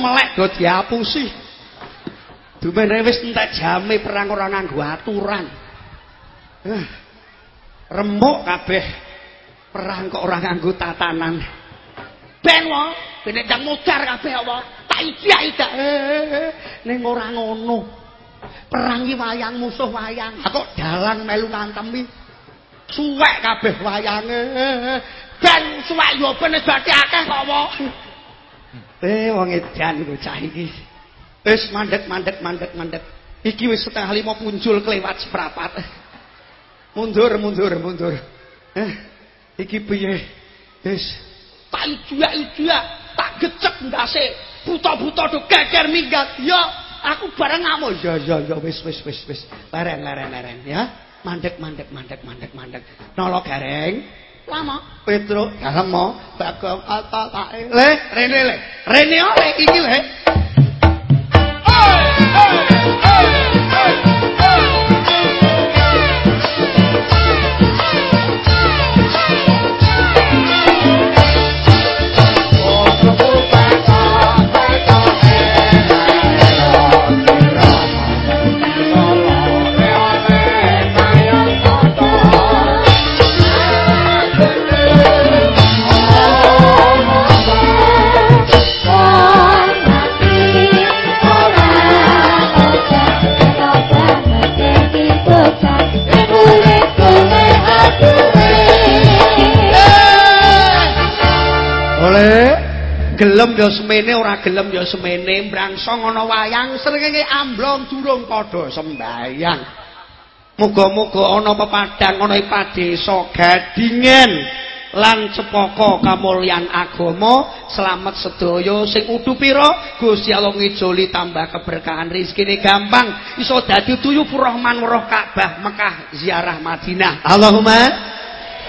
melek do diapusi. Dumene wis entek jame perang ora nganggo aturan. Eh, remuk kabeh perang kok ora nganggo tatanan. Ben wae, benek jang mudar kabeh apa? Tak iki gak eh, ning ora ngono. Perang iki wayang musuh wayang. Kok dalang melu ngantemi. Suwek kabeh wayange. Ben suwek yo ben wis akeh kok wae. Eh wong edan bocah iki. Wis mandek mandek mandek mandek. Iki wis setengah lima punjul kelewat seprapat. Mundur mundur mundur. Eh iki piye? Wis tak ijua-ijua, tak gecek ndase. Buta-buta do geger minggat. Ya, aku bareng ngamu. Ya ya ya wis wis wis wis. Leren leren leren ya. Mandek mandek mandek mandek mandek. Nolok gareng. lama? Petruk dalam mo bagom atau tak eh. le rene le. Rene oleh iki le. Oh, oh. Gelem ya semene ora gelem ya semene. Mbrangsong ana wayang srengenge amblong durung padha sembayang muga-muga ana pepadang ana padesa gadingen lan cepaka kamulyan agama. Selamat sedaya sing udu pira? Gusti Allah ngijoli tambah keberkahan. Rezekine gampang. Iso dadi tuyu Rahman Ka'bah Mekah ziarah Madinah. Allahumma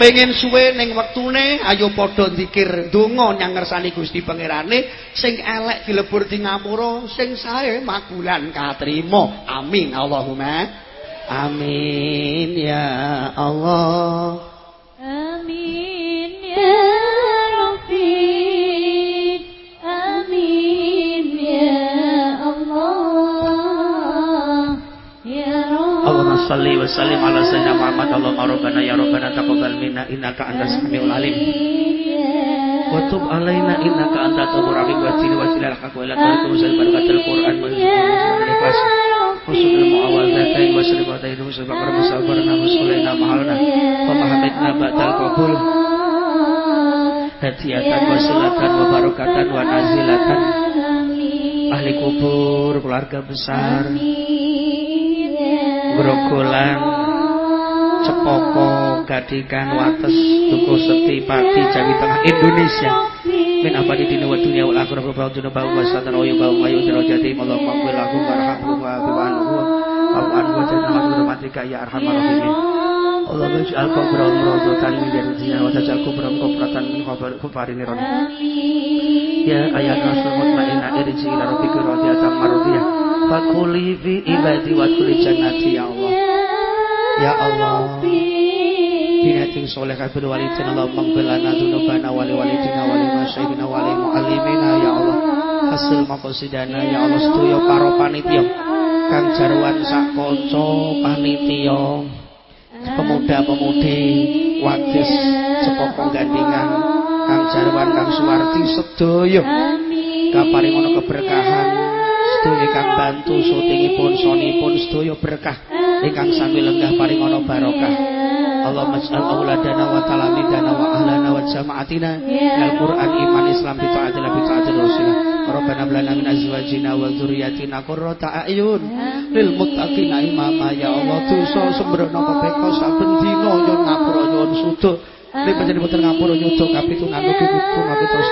pengen suwe ning wektune ayo padha zikir donga nyang ngersani Gusti Pangerane sing elek dilebur di ngapura sing sae magulan katrima. Amin Allahumma. Amin ya Allah salli wa sallim ala sayyidina Muhammad. Allahumma rabbana ya rabbana taqabbal minna innaka antas samiul alim. Wa tub alaina innaka antat tawwabur rahim. Wa tini wa tilal haqq wa la tarikum sal barakatul qur'an wa ikhlas Rasulul mu'awadzatayn wa wa musabarna wa mahalna wa mahamidna ba'dal qabul. Hadiatan wa barokatan wa nazilatan. Ahli kubur keluarga besar grogolan cepoko gadikan wates tuku seti pati jawi tengah Indonesia min abadi dina wa dunia wal akhirah wa ba'duna ba'u wa satan wa yuba'u wa yudhira jati Allah maghfir lahum warhamhum wa bi'anhu wa anhu wa wa ya arhamar rahimin Allah menjal kubram rodotan min yarjiha wa tajal kubram kufratan min kufarin nirona Ya ayat rasul mutmainna irji ila rabbika radiyatan mardiyah fakuli fi ibadi wa ya Allah. Ya Allah. Binating soleh kabir walidin Allah mangbilana dunubana wali walidina wali masyidina wali mu'allimina ya Allah. Hasil makosidana ya Allah setuyo paro panitia. Kang jarwan sak konco panitia pemuda-pemudi wadis cepopong gandingan Kang Jarwan Kang Suwarti sedaya. Kaparing ana keberkahan sedaya kang bantu syutingipun sonipun sedaya berkah. Ingkang sami lenggah paring ana barokah. Allahumma ij'al auladana wa talamidana wa ahlana wa jama'atina. al-Qur'an iman Islam bi ta'atil bi Rabbana blana min azwajina wa dzurriyyatina qurrata a'yun. Lil muttaqina imama ya Allah dosa sembrono pepeko saben dina yo ngapura nyuwun sudo Nek panjenengan ngapura nyuda kapitunan ugi pun aku terus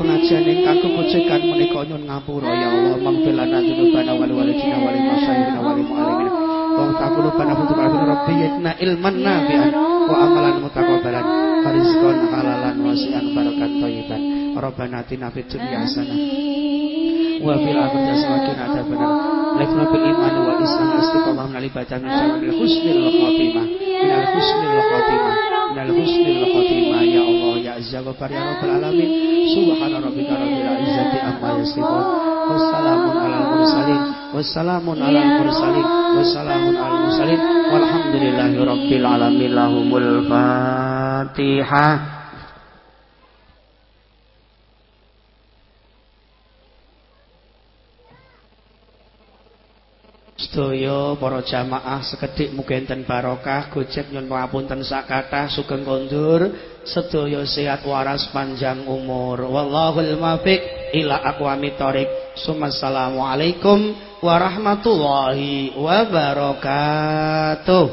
pengajian ingkang kemucekan menika nyun ngapura ya Allah. Mangfir lana dzunubana wal walidina wal masyayikh wal muallimin wa taqulu bana futu rabbi yakna ilman nafi'an wa amalan mutaqabbalan. Rizqan halalan wasi'an barakat thayyiban rabbana atina fid dunya hasanah wa fil akhirati hasanah wa qina Lekna bil iman wal islam istiqamah ibadah min syawal husnil khatimah min al husnil khatimah min al husnil khatimah ya Allah ya azza wa ya rabbal alamin. Subhana rabbika rabbil izzati amma yasifun. Wassalamun alal mursalin. Wassalamun alal mursalin. Wassalamun alal mursalin. Walhamdulillahi rabbil alamin. Lahumul fatihah Sedaya para jamaah sekedhik mugi enten barokah gojek nyun pangapunten sakata sugeng kondur sedaya sehat waras panjang umur. Wallahul muwaffiq ila aqwamit thoriq Assalamualaikum warahmatullahi wabarakatuh